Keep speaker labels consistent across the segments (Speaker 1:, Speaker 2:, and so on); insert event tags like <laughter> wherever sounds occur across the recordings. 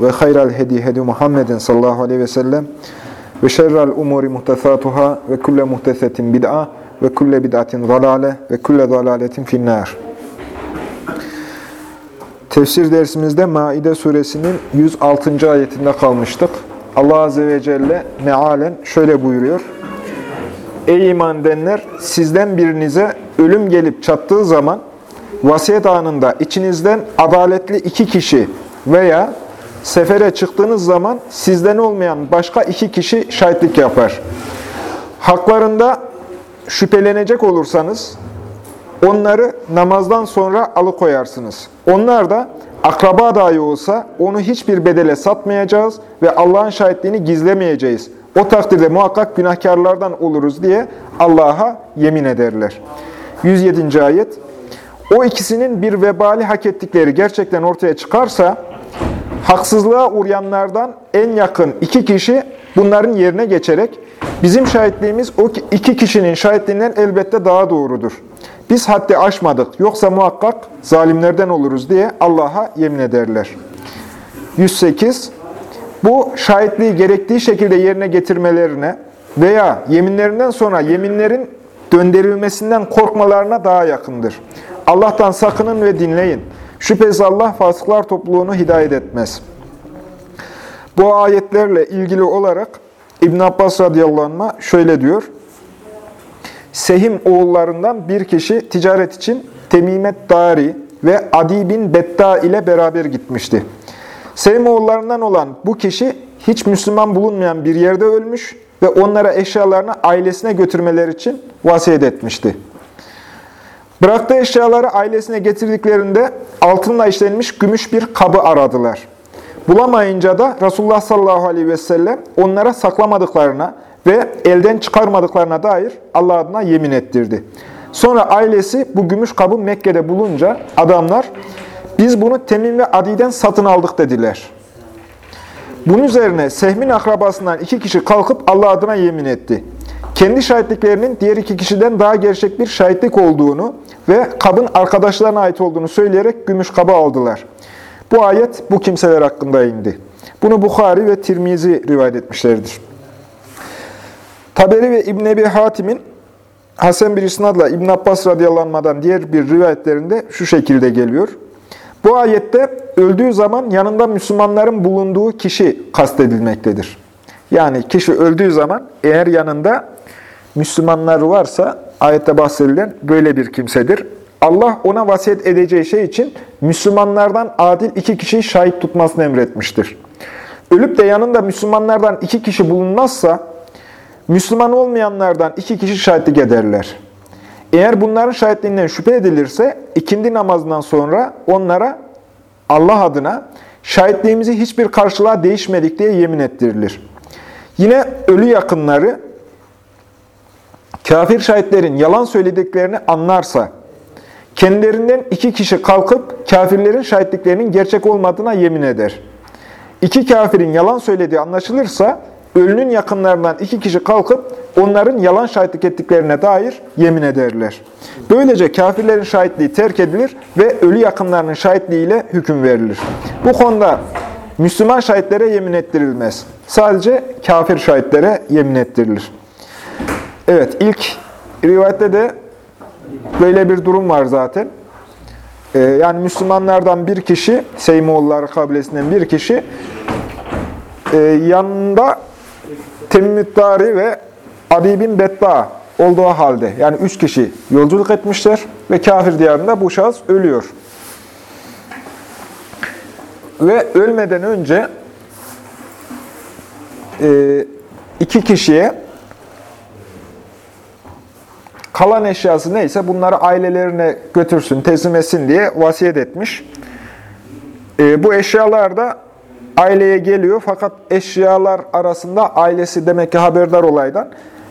Speaker 1: ve hayral hedi hedi Muhammedin sallallahu aleyhi ve sellem ve şerrel umuri muhtesatuhâ ve kulle muhtesetin bid'a ve kulle bid'atin zalale ve kulle zalaletin finnâr. Tefsir dersimizde Maide suresinin 106. ayetinde kalmıştık. Allah Azze ve Celle mealen şöyle buyuruyor. Ey iman edenler sizden birinize ölüm gelip çattığı zaman vasiyet anında içinizden adaletli iki kişi veya sefere çıktığınız zaman sizden olmayan başka iki kişi şahitlik yapar. Haklarında şüphelenecek olursanız onları namazdan sonra alıkoyarsınız. Onlar da akraba dahi olsa onu hiçbir bedele satmayacağız ve Allah'ın şahitliğini gizlemeyeceğiz. O takdirde muhakkak günahkarlardan oluruz diye Allah'a yemin ederler. 107. ayet O ikisinin bir vebali hak ettikleri gerçekten ortaya çıkarsa haksızlığa uğrayanlardan en yakın iki kişi bunların yerine geçerek bizim şahitliğimiz o iki kişinin şahitliğinden elbette daha doğrudur. Biz haddi aşmadık yoksa muhakkak zalimlerden oluruz diye Allah'a yemin ederler. 108. Bu şahitliği gerektiği şekilde yerine getirmelerine veya yeminlerinden sonra yeminlerin döndürülmesinden korkmalarına daha yakındır. Allah'tan sakının ve dinleyin. Şüphesiz Allah fasıklar topluluğunu hidayet etmez. Bu ayetlerle ilgili olarak İbn Abbas radıyallahu anh şöyle diyor. Sehim oğullarından bir kişi ticaret için Temimet Dari ve Adi bin Betta ile beraber gitmişti. Sehim oğullarından olan bu kişi hiç Müslüman bulunmayan bir yerde ölmüş ve onlara eşyalarını ailesine götürmeleri için vasiyet etmişti. Bıraktığı eşyaları ailesine getirdiklerinde altınla işlenmiş gümüş bir kabı aradılar. Bulamayınca da Resulullah sallallahu aleyhi ve sellem onlara saklamadıklarına ve elden çıkarmadıklarına dair Allah adına yemin ettirdi. Sonra ailesi bu gümüş kabı Mekke'de bulunca adamlar biz bunu Temim ve Adi'den satın aldık dediler. Bunun üzerine Sehmin akrabasından iki kişi kalkıp Allah adına yemin etti. Kendi şahitliklerinin diğer iki kişiden daha gerçek bir şahitlik olduğunu ve kabın arkadaşlarına ait olduğunu söyleyerek gümüş kabı aldılar. Bu ayet bu kimseler hakkında indi. Bunu Bukhari ve Tirmizi rivayet etmişlerdir. Taberi ve İbn Ebi Hatim'in Hasan bir isnadla İbn Abbas radıyallahu diğer bir rivayetlerinde şu şekilde geliyor. Bu ayette öldüğü zaman yanında Müslümanların bulunduğu kişi kastedilmektedir. Yani kişi öldüğü zaman eğer yanında Müslümanlar varsa ayette bahsedilen böyle bir kimsedir. Allah ona vasiyet edeceği şey için Müslümanlardan adil iki kişiyi şahit tutmasını emretmiştir. Ölüp de yanında Müslümanlardan iki kişi bulunmazsa, Müslüman olmayanlardan iki kişi şahitlik ederler. Eğer bunların şahitliğinden şüphe edilirse, ikindi namazından sonra onlara Allah adına şahitliğimizi hiçbir karşılığa değişmedik diye yemin ettirilir. Yine ölü yakınları, kafir şahitlerin yalan söylediklerini anlarsa, kendilerinden iki kişi kalkıp kafirlerin şahitliklerinin gerçek olmadığına yemin eder. İki kafirin yalan söylediği anlaşılırsa, ölünün yakınlarından iki kişi kalkıp onların yalan şahitlik ettiklerine dair yemin ederler. Böylece kafirlerin şahitliği terk edilir ve ölü yakınlarının şahitliğiyle hüküm verilir. Bu konuda Müslüman şahitlere yemin ettirilmez. Sadece kafir şahitlere yemin ettirilir. Evet, ilk rivayette de böyle bir durum var zaten. Ee, yani Müslümanlardan bir kişi, Seymoğulları kabilesinden bir kişi e, yanında Temmüttari ve Adi bin Betta olduğu halde, yani üç kişi yolculuk etmişler ve kafir diyarında bu şahıs ölüyor. Ve ölmeden önce e, iki kişiye kalan eşyası neyse bunları ailelerine götürsün, teslim etsin diye vasiyet etmiş. E, bu eşyalar da aileye geliyor fakat eşyalar arasında ailesi demek ki haberdar olaydan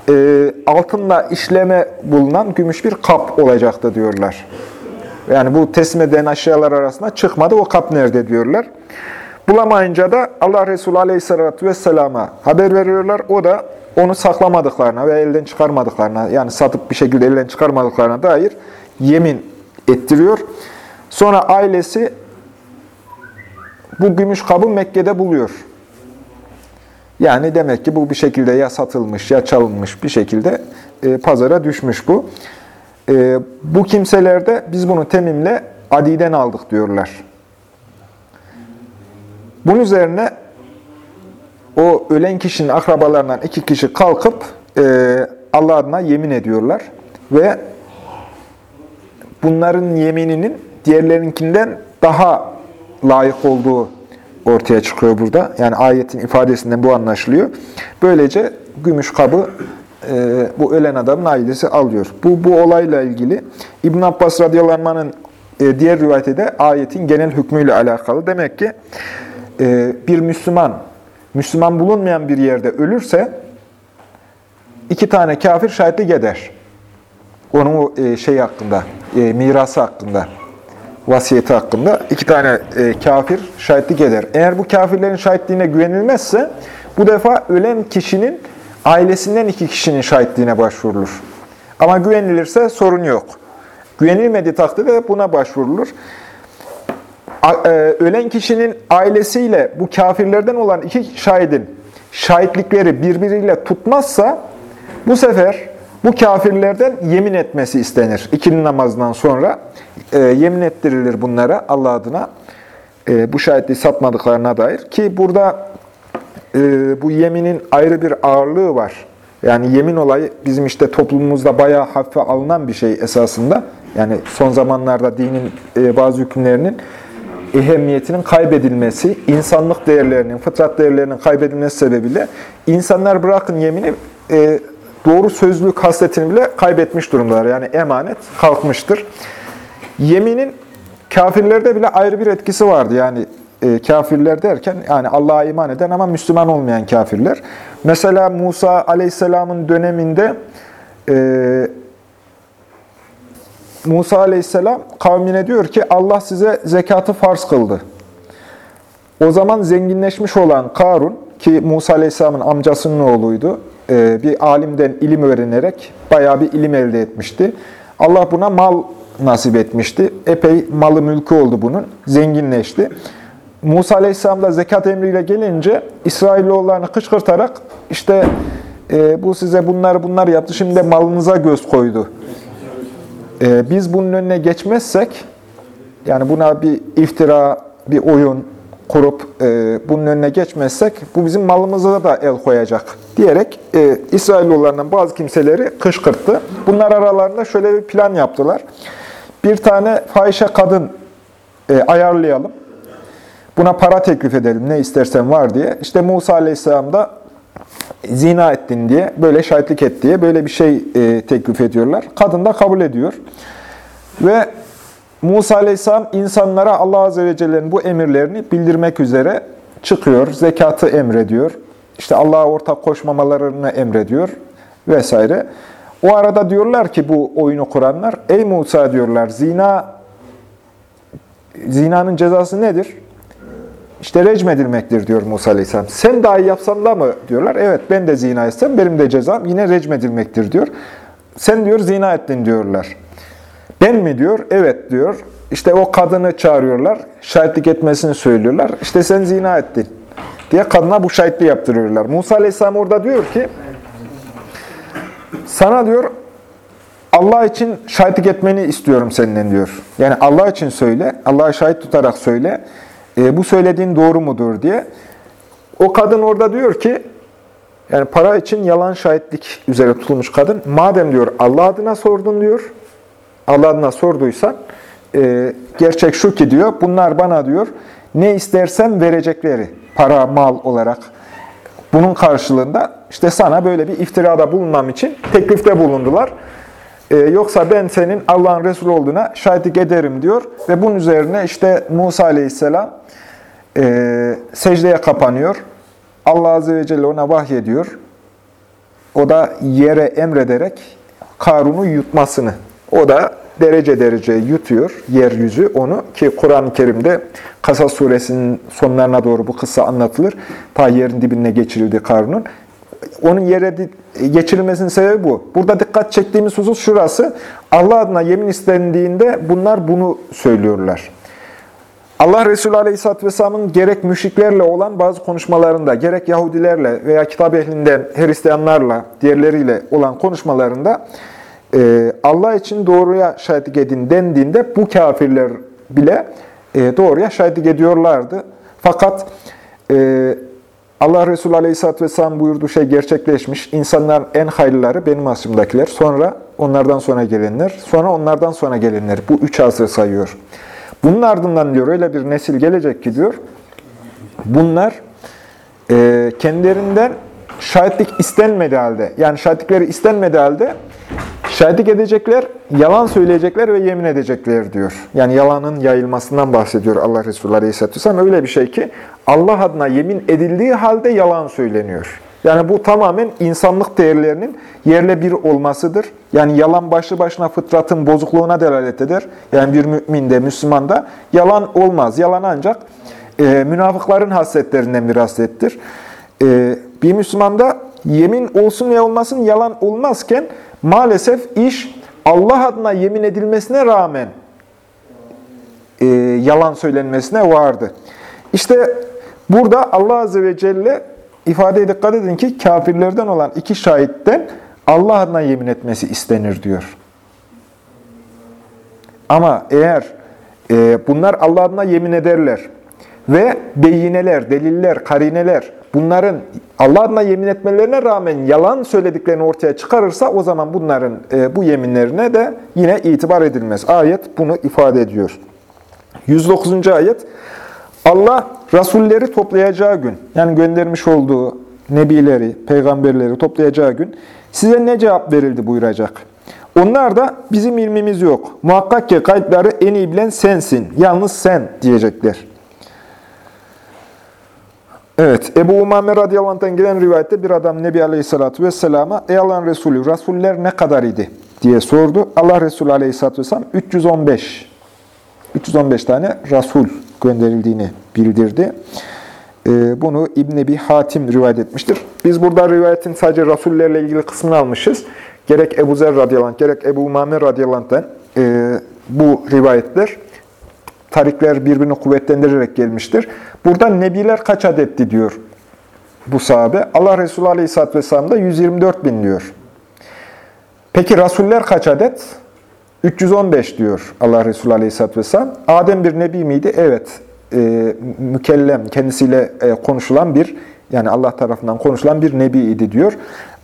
Speaker 1: e, altınla işleme bulunan gümüş bir kap olacaktı diyorlar. Yani bu teslim edilen eşyalar arasında çıkmadı. O kap nerede diyorlar. Bulamayınca da Allah Resulü Aleyhisselatü Vesselam'a haber veriyorlar. O da onu saklamadıklarına ve elden çıkarmadıklarına yani satıp bir şekilde elden çıkarmadıklarına dair yemin ettiriyor. Sonra ailesi bu gümüş kabı Mekke'de buluyor. Yani demek ki bu bir şekilde ya satılmış ya çalınmış bir şekilde e, pazara düşmüş bu. E, bu kimselerde biz bunu temimle Adi'den aldık diyorlar. Bunun üzerine o ölen kişinin akrabalarından iki kişi kalkıp e, Allah adına yemin ediyorlar. Ve bunların yemininin diğerlerinkinden daha layık olduğu ortaya çıkıyor burada. Yani ayetin ifadesinden bu anlaşılıyor. Böylece gümüş kabı e, bu ölen adamın ailesi alıyor. Bu, bu olayla ilgili İbn Abbas radıyallahu e, diğer rivayeti de ayetin genel hükmüyle alakalı. Demek ki e, bir Müslüman, Müslüman bulunmayan bir yerde ölürse iki tane kafir şahitlik eder. Onun e, şey hakkında, e, mirası hakkında, vasiyeti hakkında iki tane e, kafir şahitlik eder. Eğer bu kafirlerin şahitliğine güvenilmezse bu defa ölen kişinin ailesinden iki kişinin şahitliğine başvurulur. Ama güvenilirse sorun yok. Güvenilmediği takdirde buna başvurulur. E, ölen kişinin ailesiyle bu kafirlerden olan iki şahidin şahitlikleri birbiriyle tutmazsa bu sefer bu kafirlerden yemin etmesi istenir. İkinin namazından sonra e, yemin ettirilir bunlara Allah adına e, bu şahitliği satmadıklarına dair. Ki burada e, bu yeminin ayrı bir ağırlığı var. Yani yemin olayı bizim işte toplumumuzda bayağı hafife alınan bir şey esasında. Yani son zamanlarda dinin e, bazı hükümlerinin ehemmiyetinin kaybedilmesi, insanlık değerlerinin, fıtrat değerlerinin kaybedilmesi sebebiyle insanlar bırakın yemini e, doğru sözlülük hasletini bile kaybetmiş durumdalar. Yani emanet kalkmıştır. Yeminin kafirlerde bile ayrı bir etkisi vardı. Yani e, kafirler derken yani Allah'a iman eden ama Müslüman olmayan kafirler. Mesela Musa Aleyhisselam'ın döneminde e, Musa Aleyhisselam kavmine diyor ki Allah size zekatı farz kıldı. O zaman zenginleşmiş olan Karun ki Musa Aleyhisselam'ın amcasının oğluydu. E, bir alimden ilim öğrenerek bayağı bir ilim elde etmişti. Allah buna mal nasip etmişti. Epey malı mülkü oldu bunun. Zenginleşti. Musa Aleyhisselam da zekat emriyle gelince İsrailoğullarını kışkırtarak işte e, bu size bunları bunlar yaptı şimdi de malınıza göz koydu. E, biz bunun önüne geçmezsek yani buna bir iftira, bir oyun, kurup e, bunun önüne geçmezsek bu bizim malımıza da el koyacak diyerek e, İsrailoğullarından bazı kimseleri kışkırttı. Bunlar aralarında şöyle bir plan yaptılar. Bir tane fahişe kadın e, ayarlayalım. Buna para teklif edelim ne istersen var diye. İşte Musa Aleyhisselam da zina ettin diye, böyle şahitlik et diye böyle bir şey e, teklif ediyorlar. Kadın da kabul ediyor. Ve Musa Aleyhisselam insanlara Allah Azze ve Celle'nin bu emirlerini bildirmek üzere çıkıyor. Zekatı emrediyor. İşte Allah'a ortak koşmamalarını emrediyor vesaire. O arada diyorlar ki bu oyunu kuranlar, ey Musa diyorlar, zina zinanın cezası nedir? İşte recm edilmektir diyor Musa Aleyhisselam. Sen dahi yapsan da mı diyorlar. Evet ben de zina etsem benim de cezam yine recm edilmektir diyor. Sen diyor zina ettin diyorlar. Ben mi diyor? Evet diyor. İşte o kadını çağırıyorlar. Şahitlik etmesini söylüyorlar. İşte sen zina ettin diye kadına bu şahitliği yaptırıyorlar. Musa Aleyhisselam orada diyor ki sana diyor Allah için şahitlik etmeni istiyorum senden diyor. Yani Allah için söyle, Allah'a şahit tutarak söyle. E, bu söylediğin doğru mudur diye. O kadın orada diyor ki, yani para için yalan şahitlik üzere tutulmuş kadın. Madem diyor Allah adına sordun diyor, Allah adına sorduysan, e, gerçek şu ki diyor, bunlar bana diyor, ne istersem verecekleri, para, mal olarak. Bunun karşılığında işte sana böyle bir iftirada bulunmam için teklifte bulundular. Ee, yoksa ben senin Allah'ın Resulü olduğuna şahitlik ederim diyor. Ve bunun üzerine işte Musa Aleyhisselam e, secdeye kapanıyor. Allah Azze ve Celle ona vahyediyor. O da yere emrederek Karun'u yutmasını. O da derece derece yutuyor yeryüzü onu ki Kur'an-ı Kerim'de Kasas suresinin sonlarına doğru bu kıssa anlatılır. Ta yerin dibine geçirildi Karun'un. Onun yere geçirilmesinin sebebi bu. Burada dikkat çektiğimiz husus şurası. Allah adına yemin istendiğinde bunlar bunu söylüyorlar. Allah Resulü Aleyhisselatü Vesselam'ın gerek müşriklerle olan bazı konuşmalarında, gerek Yahudilerle veya kitap ehlinden Hristiyanlarla, diğerleriyle olan konuşmalarında e, Allah için doğruya şahitlik edin dendiğinde bu kafirler bile e, doğruya şahitlik ediyorlardı. Fakat e, Allah Resulü Aleyhisselatü Vesselam buyurduğu şey gerçekleşmiş. İnsanların en hayırlıları benim asrımdakiler. Sonra onlardan sonra gelenler. Sonra onlardan sonra gelenler. Bu üç asır sayıyor. Bunun ardından diyor öyle bir nesil gelecek ki diyor. Bunlar e, kendilerinden şahitlik istenmediği halde, yani şahitlikleri istenmediği halde şahitlik edecekler, yalan söyleyecekler ve yemin edecekler diyor. Yani yalanın yayılmasından bahsediyor Allah Resulü Aleyhisselatü Vesselam. Öyle bir şey ki Allah adına yemin edildiği halde yalan söyleniyor. Yani bu tamamen insanlık değerlerinin yerle bir olmasıdır. Yani yalan başlı başına fıtratın bozukluğuna delalet eder. Yani bir müminde, Müslümanda yalan olmaz. Yalan ancak e, münafıkların hasletlerinden bir haslettir. E, bir Müslümanda yemin olsun ve olmasın yalan olmazken maalesef iş Allah adına yemin edilmesine rağmen e, yalan söylenmesine vardı. İşte burada Allah Azze ve Celle ifadeye dikkat edin ki kafirlerden olan iki şahitten Allah adına yemin etmesi istenir diyor. Ama eğer e, bunlar Allah adına yemin ederler ve beyineler, deliller, karineler bunların Allah adına yemin etmelerine rağmen yalan söylediklerini ortaya çıkarırsa o zaman bunların e, bu yeminlerine de yine itibar edilmez. Ayet bunu ifade ediyor. 109. ayet Allah Rasulleri toplayacağı gün, yani göndermiş olduğu nebileri, peygamberleri toplayacağı gün size ne cevap verildi buyuracak. Onlar da bizim ilmimiz yok. Muhakkak ki kayıtları en iyi bilen sensin. Yalnız sen diyecekler. Evet, Ebu Umame radıyallahu gelen rivayette bir adam Nebi aleyhissalatü vesselama Ey Allah'ın Resulü, Rasuller ne kadar idi diye sordu. Allah Resulü aleyhissalatü vesselam 315 315 tane Rasul gönderildiğini bildirdi. Ee, bunu İbn Ebi Hatim rivayet etmiştir. Biz burada rivayetin sadece Rasullerle ilgili kısmını almışız. Gerek Ebu Zer radıyallahu anh, gerek Ebu Umame radıyallahu anh'tan e, bu rivayetler, tarikler birbirini kuvvetlendirerek gelmiştir. Burada nebiler kaç adetti diyor bu sahabe. Allah Resulü aleyhisselatü vesselam da 124 bin diyor. Peki Rasuller kaç adet? 315 diyor Allah Resulü Aleyhisselatü Vesselam. Adem bir nebi miydi? Evet. E, mükellem, kendisiyle e, konuşulan bir, yani Allah tarafından konuşulan bir nebi idi diyor.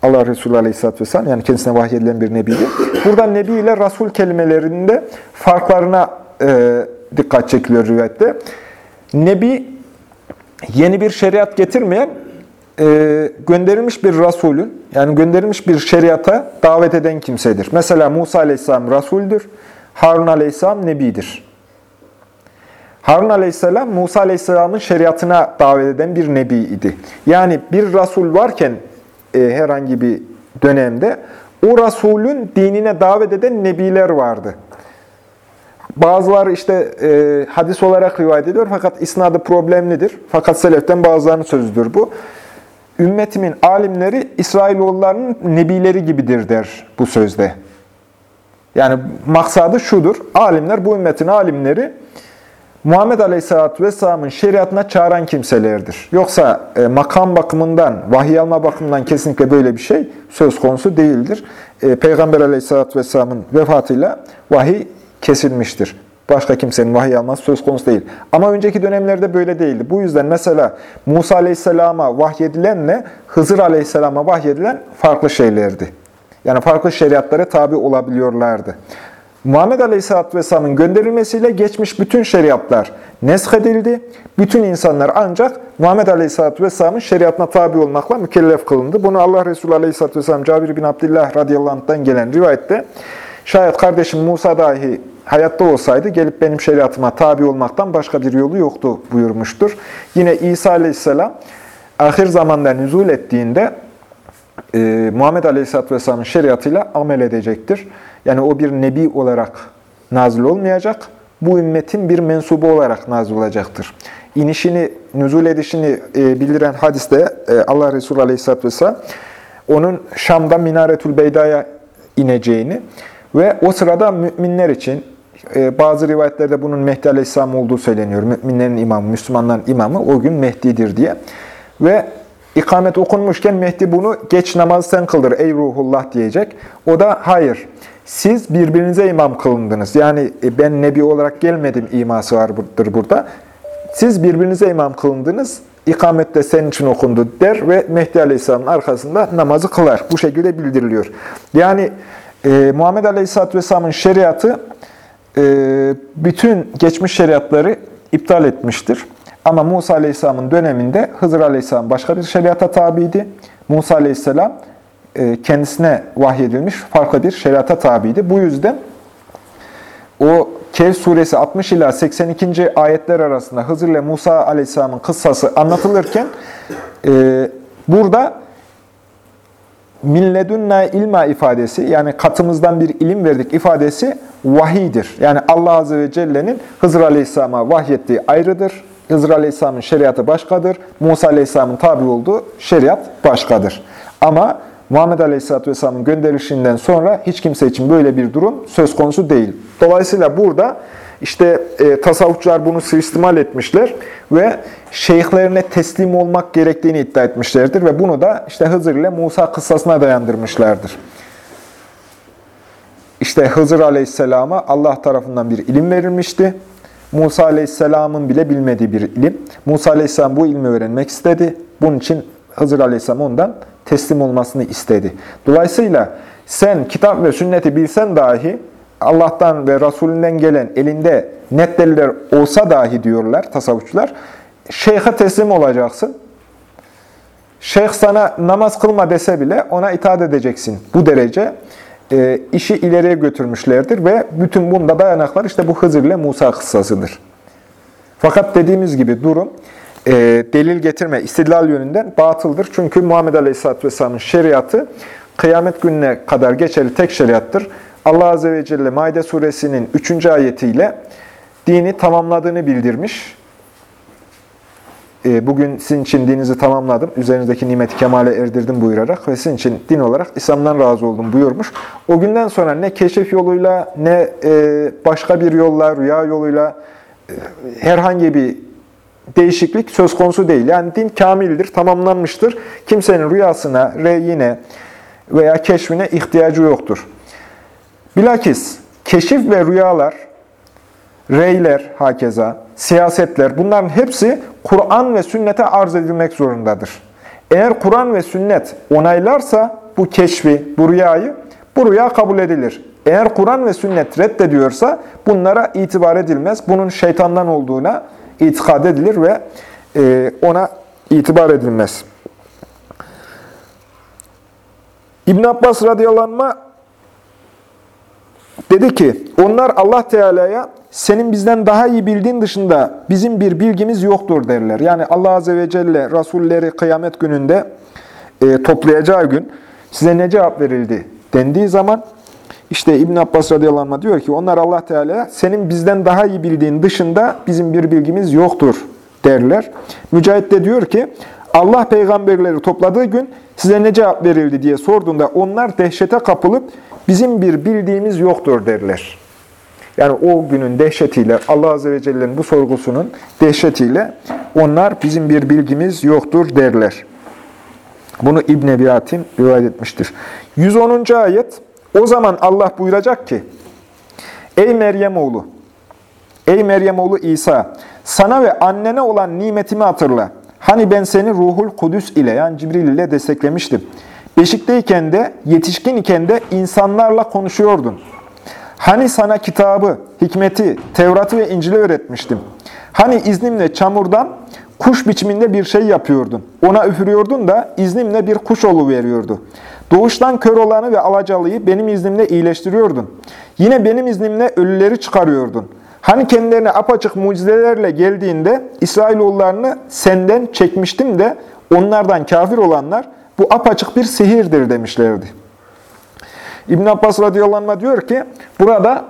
Speaker 1: Allah Resulü Aleyhisselatü Vesselam, yani kendisine vahyedilen bir nebiydi. Burada nebi ile Rasul kelimelerinde farklarına e, dikkat çekiliyor rivayette. Nebi, yeni bir şeriat getirmeyen, e, gönderilmiş bir Rasulün, yani gönderilmiş bir şeriata davet eden kimsedir. Mesela Musa Aleyhisselam Rasuldür, Harun Aleyhisselam Nebidir. Harun Aleyhisselam, Musa Aleyhisselam'ın şeriatına davet eden bir Nebi idi. Yani bir Rasul varken e, herhangi bir dönemde, o Rasulün dinine davet eden Nebiler vardı. Bazıları işte e, hadis olarak rivayet ediyor fakat isnadı problemlidir. Fakat seleften bazılarının sözüdür bu. Ümmetimin alimleri İsrailoğullarının nebileri gibidir der bu sözde. Yani maksadı şudur. Alimler, bu ümmetin alimleri Muhammed Aleyhisselatü Vesselam'ın şeriatına çağıran kimselerdir. Yoksa e, makam bakımından, vahiy alma bakımından kesinlikle böyle bir şey söz konusu değildir. E, Peygamber Aleyhisselatü Vesselam'ın vefatıyla vahiy kesilmiştir. Başka kimsenin vahiy alması söz konusu değil. Ama önceki dönemlerde böyle değildi. Bu yüzden mesela Musa Aleyhisselam'a vahyedilenle Hızır Aleyhisselam'a vahyedilen farklı şeylerdi. Yani farklı şeriatlara tabi olabiliyorlardı. Muhammed Aleyhisselatü Vesselam'ın gönderilmesiyle geçmiş bütün şeriatlar neshedildi. Bütün insanlar ancak Muhammed Aleyhisselatü Vesselam'ın şeriatına tabi olmakla mükellef kılındı. Bunu Allah Resulü Aleyhisselatü Vesselam Cabir bin Abdullah radıyallahu gelen rivayette Şayet kardeşim Musa dahi hayatta olsaydı gelip benim şeriatıma tabi olmaktan başka bir yolu yoktu buyurmuştur. Yine İsa aleyhisselam ahir zamanda nüzul ettiğinde e, Muhammed Aleyhisselatü Vesselam'ın şeriatıyla amel edecektir. Yani o bir nebi olarak nazil olmayacak, bu ümmetin bir mensubu olarak nazil olacaktır. İnişini, nüzul edişini e, bildiren hadiste e, Allah Resulü Aleyhisselatü Vesselam onun Şam'da Minaretül Beyda'ya ineceğini ve o sırada müminler için e, bazı rivayetlerde bunun Mehdi Aleyhisselam olduğu söyleniyor. Müminlerin imamı, Müslümanların imamı o gün Mehdi'dir diye. Ve ikamet okunmuşken Mehdi bunu geç namazı sen kıldır ey ruhullah diyecek. O da hayır. Siz birbirinize imam kılındınız. Yani e, ben nebi olarak gelmedim iması vardır burada. Siz birbirinize imam kılındınız. İkamet de senin için okundu der ve Mehdi Aleyhisselam'ın arkasında namazı kılar. Bu şekilde bildiriliyor. Yani e, Muhammed Aleyhisselatü Vesselam'ın şeriatı e, bütün geçmiş şeriatları iptal etmiştir. Ama Musa Aleyhisselam'ın döneminde Hızır Aleyhisselam başka bir şeriata tabiydi. Musa Aleyhisselam e, kendisine vahyedilmiş farklı bir şeriata tabiydi. Bu yüzden o Kehf suresi 60 ila 82. ayetler arasında Hızır ile Musa Aleyhisselam'ın kıssası anlatılırken e, burada milledunna ilma ifadesi yani katımızdan bir ilim verdik ifadesi vahidir. Yani Allah Azze ve Celle'nin Hızır Aleyhisselam'a vahyettiği ayrıdır. Hızır Aleyhisselam'ın şeriatı başkadır. Musa Aleyhisselam'ın tabi olduğu şeriat başkadır. Ama Muhammed Aleyhisselatü Vesselam'ın gönderilişinden sonra hiç kimse için böyle bir durum söz konusu değil. Dolayısıyla burada işte e, tasavvufçular bunu suistimal etmişler ve şeyhlerine teslim olmak gerektiğini iddia etmişlerdir ve bunu da işte Hızır ile Musa kıssasına dayandırmışlardır. İşte Hızır Aleyhisselam'a Allah tarafından bir ilim verilmişti. Musa Aleyhisselam'ın bile bilmediği bir ilim. Musa Aleyhisselam bu ilmi öğrenmek istedi. Bunun için Hızır Aleyhisselam ondan teslim olmasını istedi. Dolayısıyla sen kitap ve sünneti bilsen dahi Allah'tan ve Resulünden gelen elinde net deliller olsa dahi diyorlar tasavvufçular, şeyhe teslim olacaksın. Şeyh sana namaz kılma dese bile ona itaat edeceksin. Bu derece e, işi ileriye götürmüşlerdir ve bütün bunda dayanaklar işte bu Hızır ile Musa kıssasıdır. Fakat dediğimiz gibi durum e, delil getirme, istidlal yönünden batıldır. Çünkü Muhammed Aleyhisselatü Vesselam'ın şeriatı kıyamet gününe kadar geçerli tek şeriattır. Allah Azze ve Celle Maide suresinin 3. ayetiyle dini tamamladığını bildirmiş. E, bugün sizin için dininizi tamamladım, üzerinizdeki nimeti kemale erdirdim buyurarak ve sizin için din olarak İslam'dan razı oldum buyurmuş. O günden sonra ne keşif yoluyla ne e, başka bir yolla, rüya yoluyla e, herhangi bir değişiklik söz konusu değil. Yani din kamildir, tamamlanmıştır. Kimsenin rüyasına, reyine veya keşfine ihtiyacı yoktur. Bilakis keşif ve rüyalar, reyler hakeza, siyasetler bunların hepsi Kur'an ve sünnete arz edilmek zorundadır. Eğer Kur'an ve sünnet onaylarsa bu keşfi, bu rüyayı, bu rüya kabul edilir. Eğer Kur'an ve sünnet reddediyorsa bunlara itibar edilmez. Bunun şeytandan olduğuna itikad edilir ve e, ona itibar edilmez. İbn Abbas radıyallahu anh dedi ki, onlar Allah Teala'ya senin bizden daha iyi bildiğin dışında bizim bir bilgimiz yoktur derler. Yani Allah Azze ve Celle Rasulleri kıyamet gününde e, toplayacağı gün size ne cevap verildi dendiği zaman işte İbn Abbas radıyallahu anh diyor ki onlar Allah Teala senin bizden daha iyi bildiğin dışında bizim bir bilgimiz yoktur derler. Mücahit de diyor ki Allah peygamberleri topladığı gün size ne cevap verildi diye sorduğunda onlar dehşete kapılıp bizim bir bildiğimiz yoktur derler. Yani o günün dehşetiyle, Allah Azze ve Celle'nin bu sorgusunun dehşetiyle onlar bizim bir bilgimiz yoktur derler. Bunu İbn Ebi Hatim rivayet etmiştir. 110. ayet o zaman Allah buyuracak ki, Ey Meryem oğlu, ey Meryem oğlu İsa, sana ve annene olan nimetimi hatırla. Hani ben seni ruhul kudüs ile yani Cibril ile desteklemiştim. Beşikteyken de, yetişkin iken de insanlarla konuşuyordun. Hani sana kitabı, hikmeti, Tevrat'ı ve İncil'i öğretmiştim. Hani iznimle çamurdan Kuş biçiminde bir şey yapıyordun. Ona üfürüyordun da iznimle bir kuş veriyordu. Doğuştan kör olanı ve alacalıyı benim iznimle iyileştiriyordun. Yine benim iznimle ölüleri çıkarıyordun. Hani kendilerine apaçık mucizelerle geldiğinde İsrailoğullarını senden çekmiştim de onlardan kafir olanlar bu apaçık bir sihirdir demişlerdi. İbn Abbas radıyallahu anh diyor ki burada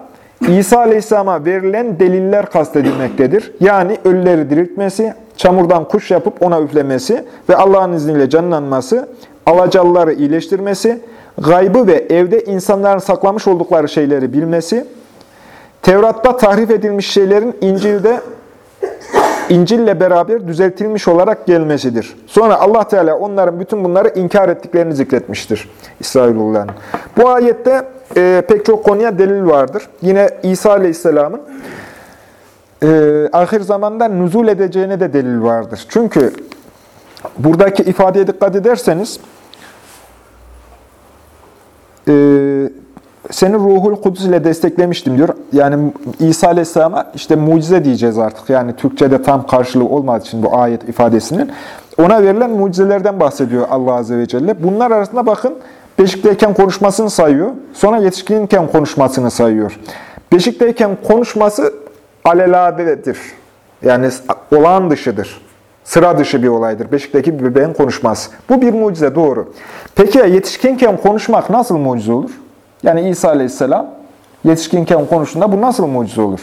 Speaker 1: İsa aleyhisselama verilen deliller kastedilmektedir. Yani ölüleri diriltmesi, çamurdan kuş yapıp ona üflemesi ve Allah'ın izniyle canlanması, alacalıları iyileştirmesi, gaybı ve evde insanların saklamış oldukları şeyleri bilmesi, Tevrat'ta tahrif edilmiş şeylerin İncil'de İncil'le beraber düzeltilmiş olarak gelmesidir. Sonra Allah Teala onların bütün bunları inkar ettiklerini zikretmiştir İsrailoğulların. Bu ayette e, pek çok konuya delil vardır. Yine İsa Aleyhisselam'ın e, ahir zamanda nüzul edeceğine de delil vardır. Çünkü buradaki ifadeye dikkat ederseniz e, seni ruhul kudüs ile desteklemiştim diyor. Yani İsa Aleyhisselam'a işte mucize diyeceğiz artık. Yani Türkçe'de tam karşılığı olmadığı için bu ayet ifadesinin. Ona verilen mucizelerden bahsediyor Allah Azze ve Celle. Bunlar arasında bakın beşikteyken konuşmasını sayıyor. Sonra yetişkinken konuşmasını sayıyor. Beşikteyken konuşması aleladedir. Yani olağan dışıdır. Sıra dışı bir olaydır. Beşikteki bir bebeğin konuşması. Bu bir mucize doğru. Peki yetişkinken konuşmak nasıl mucize olur? Yani İsa Aleyhisselam yetişkinken konuştuğunda bu nasıl mucize olur?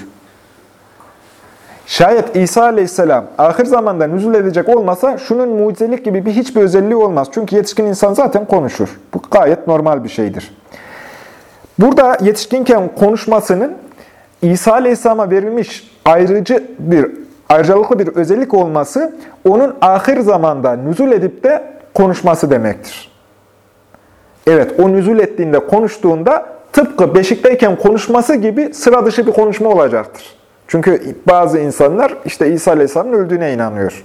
Speaker 1: Şayet İsa Aleyhisselam ahir zamanda nüzul edecek olmasa şunun mucizelik gibi bir hiçbir özelliği olmaz. Çünkü yetişkin insan zaten konuşur. Bu gayet normal bir şeydir. Burada yetişkinken konuşmasının İsa Aleyhisselam'a verilmiş ayrıcı bir, ayrıcalıklı bir özellik olması onun ahir zamanda nüzul edip de konuşması demektir. Evet, o nüzul ettiğinde, konuştuğunda tıpkı beşikteyken konuşması gibi sıra dışı bir konuşma olacaktır. Çünkü bazı insanlar işte İsa Aleyhisselam'ın öldüğüne inanıyor.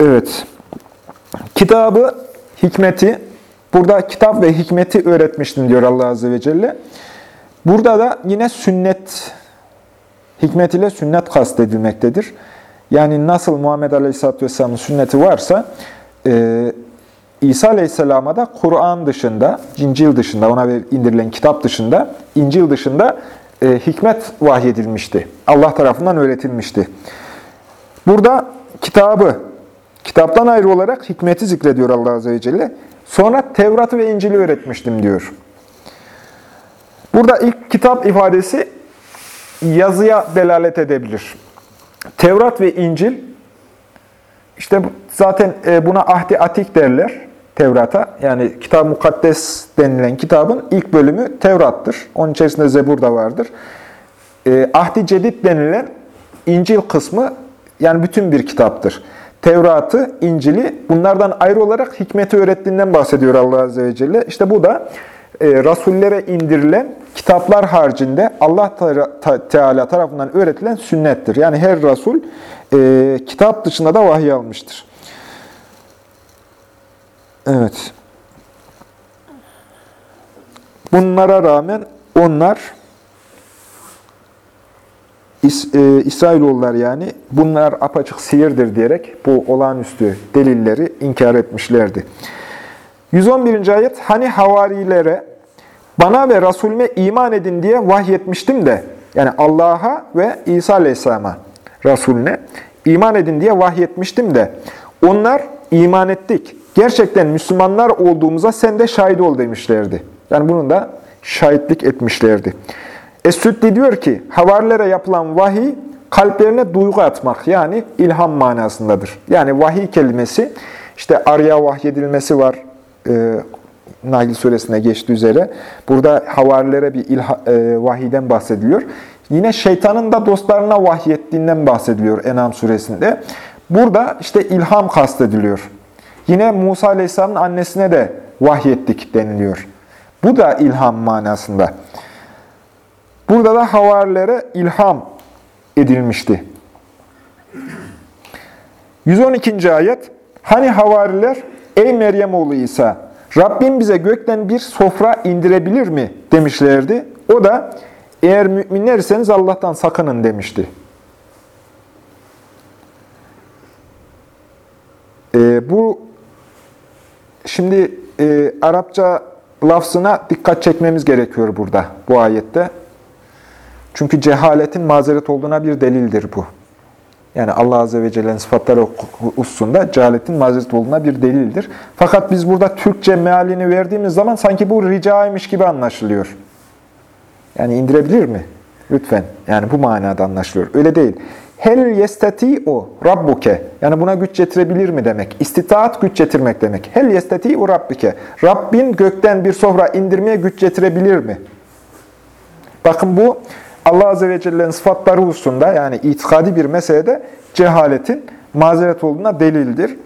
Speaker 1: Evet. Kitabı, hikmeti, burada kitap ve hikmeti öğretmiştim diyor Allah Azze ve Celle. Burada da yine sünnet, hikmet ile sünnet kastedilmektedir. Yani nasıl Muhammed Aleyhisselatü Vesselam'ın sünneti varsa, e, İsa Aleyhisselam'a da Kur'an dışında, İncil dışında, ona indirilen kitap dışında, İncil dışında e, hikmet vahyedilmişti. Allah tarafından öğretilmişti. Burada kitabı, kitaptan ayrı olarak hikmeti zikrediyor Allah Azze ve Celle. Sonra Tevrat'ı ve İncil'i öğretmiştim diyor. Burada ilk kitap ifadesi yazıya delalet edebilir. Tevrat ve İncil, işte zaten e, buna ahdi atik derler. Tevrat'a. Yani Kitab-ı Mukaddes denilen kitabın ilk bölümü Tevrat'tır. Onun içerisinde Zebur da vardır. E, Ahdi Cedid denilen İncil kısmı yani bütün bir kitaptır. Tevrat'ı, İncil'i bunlardan ayrı olarak hikmeti öğrettiğinden bahsediyor Allah Azze ve Celle. İşte bu da e, Rasullere indirilen kitaplar haricinde Allah Teala tarafından öğretilen sünnettir. Yani her Rasul e, kitap dışında da vahiy almıştır. Evet. Bunlara rağmen onlar İs, e, İsrailoğullar yani bunlar apaçık sihirdir diyerek bu olağanüstü delilleri inkar etmişlerdi. 111. ayet hani havarilere bana ve Resulüme iman edin diye vahyetmiştim de yani Allah'a ve İsa Aleyhisselam'a Resulüne iman edin diye vahyetmiştim de onlar iman ettik gerçekten Müslümanlar olduğumuza sen de şahit ol demişlerdi. Yani bunu da şahitlik etmişlerdi. Es-Süddi diyor ki, havarilere yapılan vahiy kalplerine duygu atmak yani ilham manasındadır. Yani vahiy kelimesi işte arya vahyedilmesi var. E, Nail suresine geçtiği üzere. Burada havarilere bir ilha, e, vahiyden bahsediliyor. Yine şeytanın da dostlarına vahyettiğinden bahsediliyor Enam suresinde. Burada işte ilham kastediliyor. Yine Musa Aleyhisselam'ın annesine de vahyettik deniliyor. Bu da ilham manasında. Burada da havarilere ilham edilmişti. 112. ayet Hani havariler, ey Meryem oğlu İsa, Rabbim bize gökten bir sofra indirebilir mi demişlerdi. O da, eğer müminlerseniz Allah'tan sakının demişti. E, bu şimdi e, Arapça lafzına dikkat çekmemiz gerekiyor burada bu ayette. Çünkü cehaletin mazeret olduğuna bir delildir bu. Yani Allah Azze ve Celle'nin sıfatları hususunda cehaletin mazeret olduğuna bir delildir. Fakat biz burada Türkçe mealini verdiğimiz zaman sanki bu ricaymış gibi anlaşılıyor. Yani indirebilir mi? Lütfen. Yani bu manada anlaşılıyor. Öyle değil. Hel yesteti o rabbuke. Yani buna güç getirebilir mi demek. İstitaat güç getirmek demek. Hel yesteti o rabbike. Rabbin gökten bir sofra indirmeye güç getirebilir mi? Bakın bu Allah Azze ve Celle'nin sıfatları hususunda yani itikadi bir meselede cehaletin mazeret olduğuna delildir.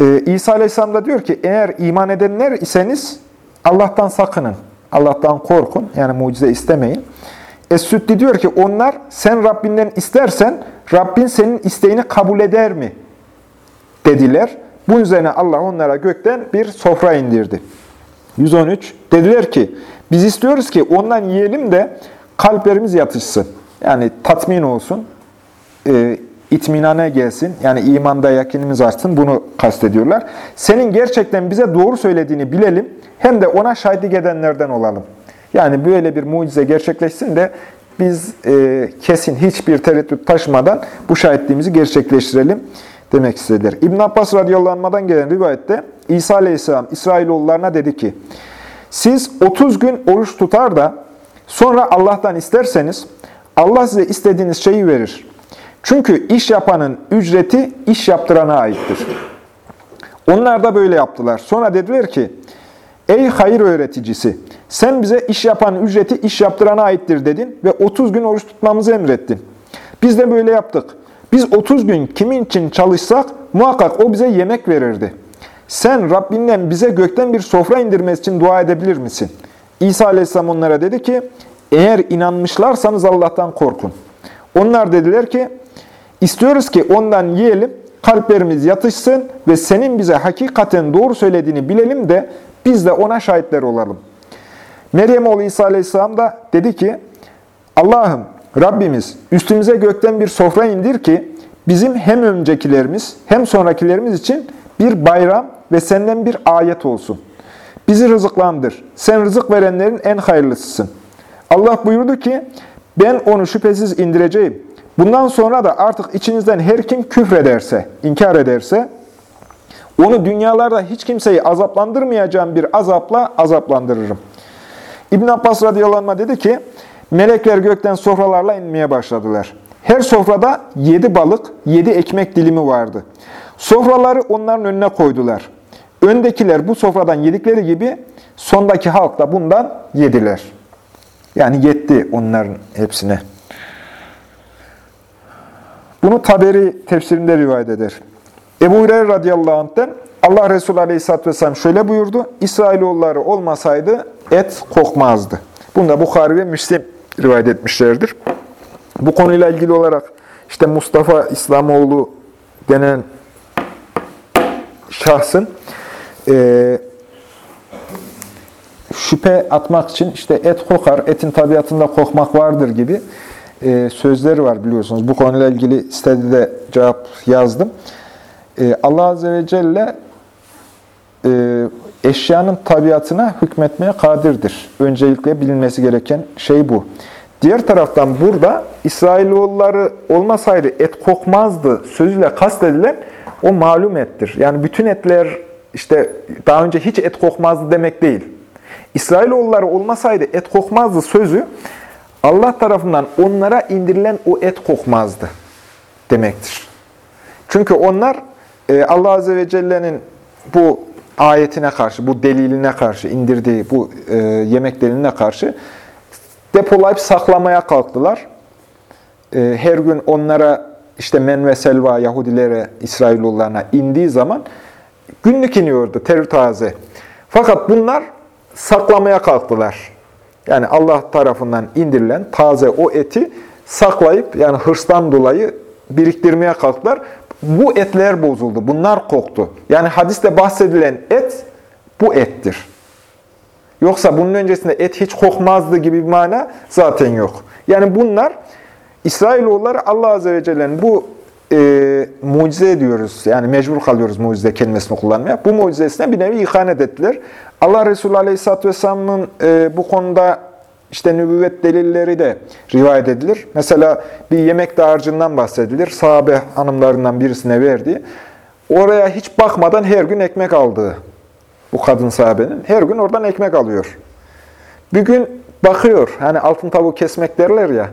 Speaker 1: Ee, İsa Aleyhisselam da diyor ki eğer iman edenler iseniz Allah'tan sakının. Allah'tan korkun. Yani mucize istemeyin. Es-Süddi diyor ki onlar sen Rabbinden istersen Rabbin senin isteğini kabul eder mi? Dediler. Bunun üzerine Allah onlara gökten bir sofra indirdi. 113. Dediler ki biz istiyoruz ki ondan yiyelim de kalplerimiz yatışsın. Yani tatmin olsun, e, itminane gelsin. Yani imanda yakinimiz artsın. Bunu kastediyorlar. Senin gerçekten bize doğru söylediğini bilelim. Hem de ona şahitlik edenlerden olalım. Yani böyle bir mucize gerçekleşsin de biz e, kesin hiçbir tereddüt taşımadan bu şahitliğimizi gerçekleştirelim demek istediler. İbn Abbas radıyallahu anh'dan gelen rivayette İsa aleyhisselam İsrailoğullarına dedi ki, siz 30 gün oruç tutar da sonra Allah'tan isterseniz Allah size istediğiniz şeyi verir. Çünkü iş yapanın ücreti iş yaptırana aittir. Onlar da böyle yaptılar. Sonra dediler ki, Ey hayır öğreticisi, sen bize iş yapan ücreti iş yaptırana aittir dedin ve 30 gün oruç tutmamızı emrettin. Biz de böyle yaptık. Biz 30 gün kimin için çalışsak muhakkak o bize yemek verirdi. Sen Rabbinden bize gökten bir sofra indirmesi için dua edebilir misin? İsa Aleyhisselam onlara dedi ki, eğer inanmışlarsanız Allah'tan korkun. Onlar dediler ki, istiyoruz ki ondan yiyelim, kalplerimiz yatışsın ve senin bize hakikaten doğru söylediğini bilelim de biz de ona şahitler olalım. Meryem oğlu İsa Aleyhisselam da dedi ki, Allah'ım, Rabbimiz üstümüze gökten bir sofra indir ki bizim hem öncekilerimiz hem sonrakilerimiz için bir bayram ve senden bir ayet olsun. Bizi rızıklandır. Sen rızık verenlerin en hayırlısısın. Allah buyurdu ki, ben onu şüphesiz indireceğim. Bundan sonra da artık içinizden her kim küfrederse, inkar ederse, onu dünyalarda hiç kimseyi azaplandırmayacağım bir azapla azaplandırırım. İbn Abbas radıyallahu anh dedi ki, melekler gökten sofralarla inmeye başladılar. Her sofrada yedi balık, yedi ekmek dilimi vardı. Sofraları onların önüne koydular. Öndekiler bu sofradan yedikleri gibi sondaki halk da bundan yediler. Yani yetti onların hepsine. Bunu Taberi tefsirinde rivayet eder. Ebu Hureyre radıyallahu anh'ten Allah Resulü aleyhisselatü vesselam şöyle buyurdu. İsrailoğulları olmasaydı et kokmazdı. Bunu da Bukhari ve Müslim rivayet etmişlerdir. Bu konuyla ilgili olarak işte Mustafa İslamoğlu denen şahsın e, şüphe atmak için işte et kokar, etin tabiatında kokmak vardır gibi e, sözleri var biliyorsunuz. Bu konuyla ilgili sitede de cevap yazdım. E, Allah Azze ve Celle e, eşyanın tabiatına hükmetmeye kadirdir. Öncelikle bilinmesi gereken şey bu. Diğer taraftan burada İsrailoğulları olmasaydı et kokmazdı sözüyle kastedilen o malum ettir. Yani bütün etler işte daha önce hiç et kokmazdı demek değil. İsrailoğulları olmasaydı et kokmazdı sözü Allah tarafından onlara indirilen o et kokmazdı demektir. Çünkü onlar e, Allah Azze ve Celle'nin bu ayetine karşı, bu deliline karşı indirdiği bu e, yemek deliline karşı depolayıp saklamaya kalktılar. E, her gün onlara işte men ve selva Yahudilere, İsrailoğullarına indiği zaman günlük iniyordu terör taze. Fakat bunlar saklamaya kalktılar. Yani Allah tarafından indirilen taze o eti saklayıp yani hırstan dolayı biriktirmeye kalktılar. Bu etler bozuldu. Bunlar koktu. Yani hadiste bahsedilen et bu ettir. Yoksa bunun öncesinde et hiç kokmazdı gibi bir mana zaten yok. Yani bunlar İsrailoğulları Allah Azze ve Celle'nin bu e, mucize diyoruz. Yani mecbur kalıyoruz mucize kelimesini kullanmaya. Bu mucizesine bir nevi ihanet ettiler. Allah Resulü Aleyhisselatü Vesselam'ın e, bu konuda işte nübüvvet delilleri de rivayet edilir. Mesela bir yemek dağarcığından bahsedilir. Sahabe hanımlarından birisine verdiği. Oraya hiç bakmadan her gün ekmek aldığı bu kadın sahabenin. Her gün oradan ekmek alıyor. Bir gün bakıyor. Hani altın tavuğu kesmek derler ya.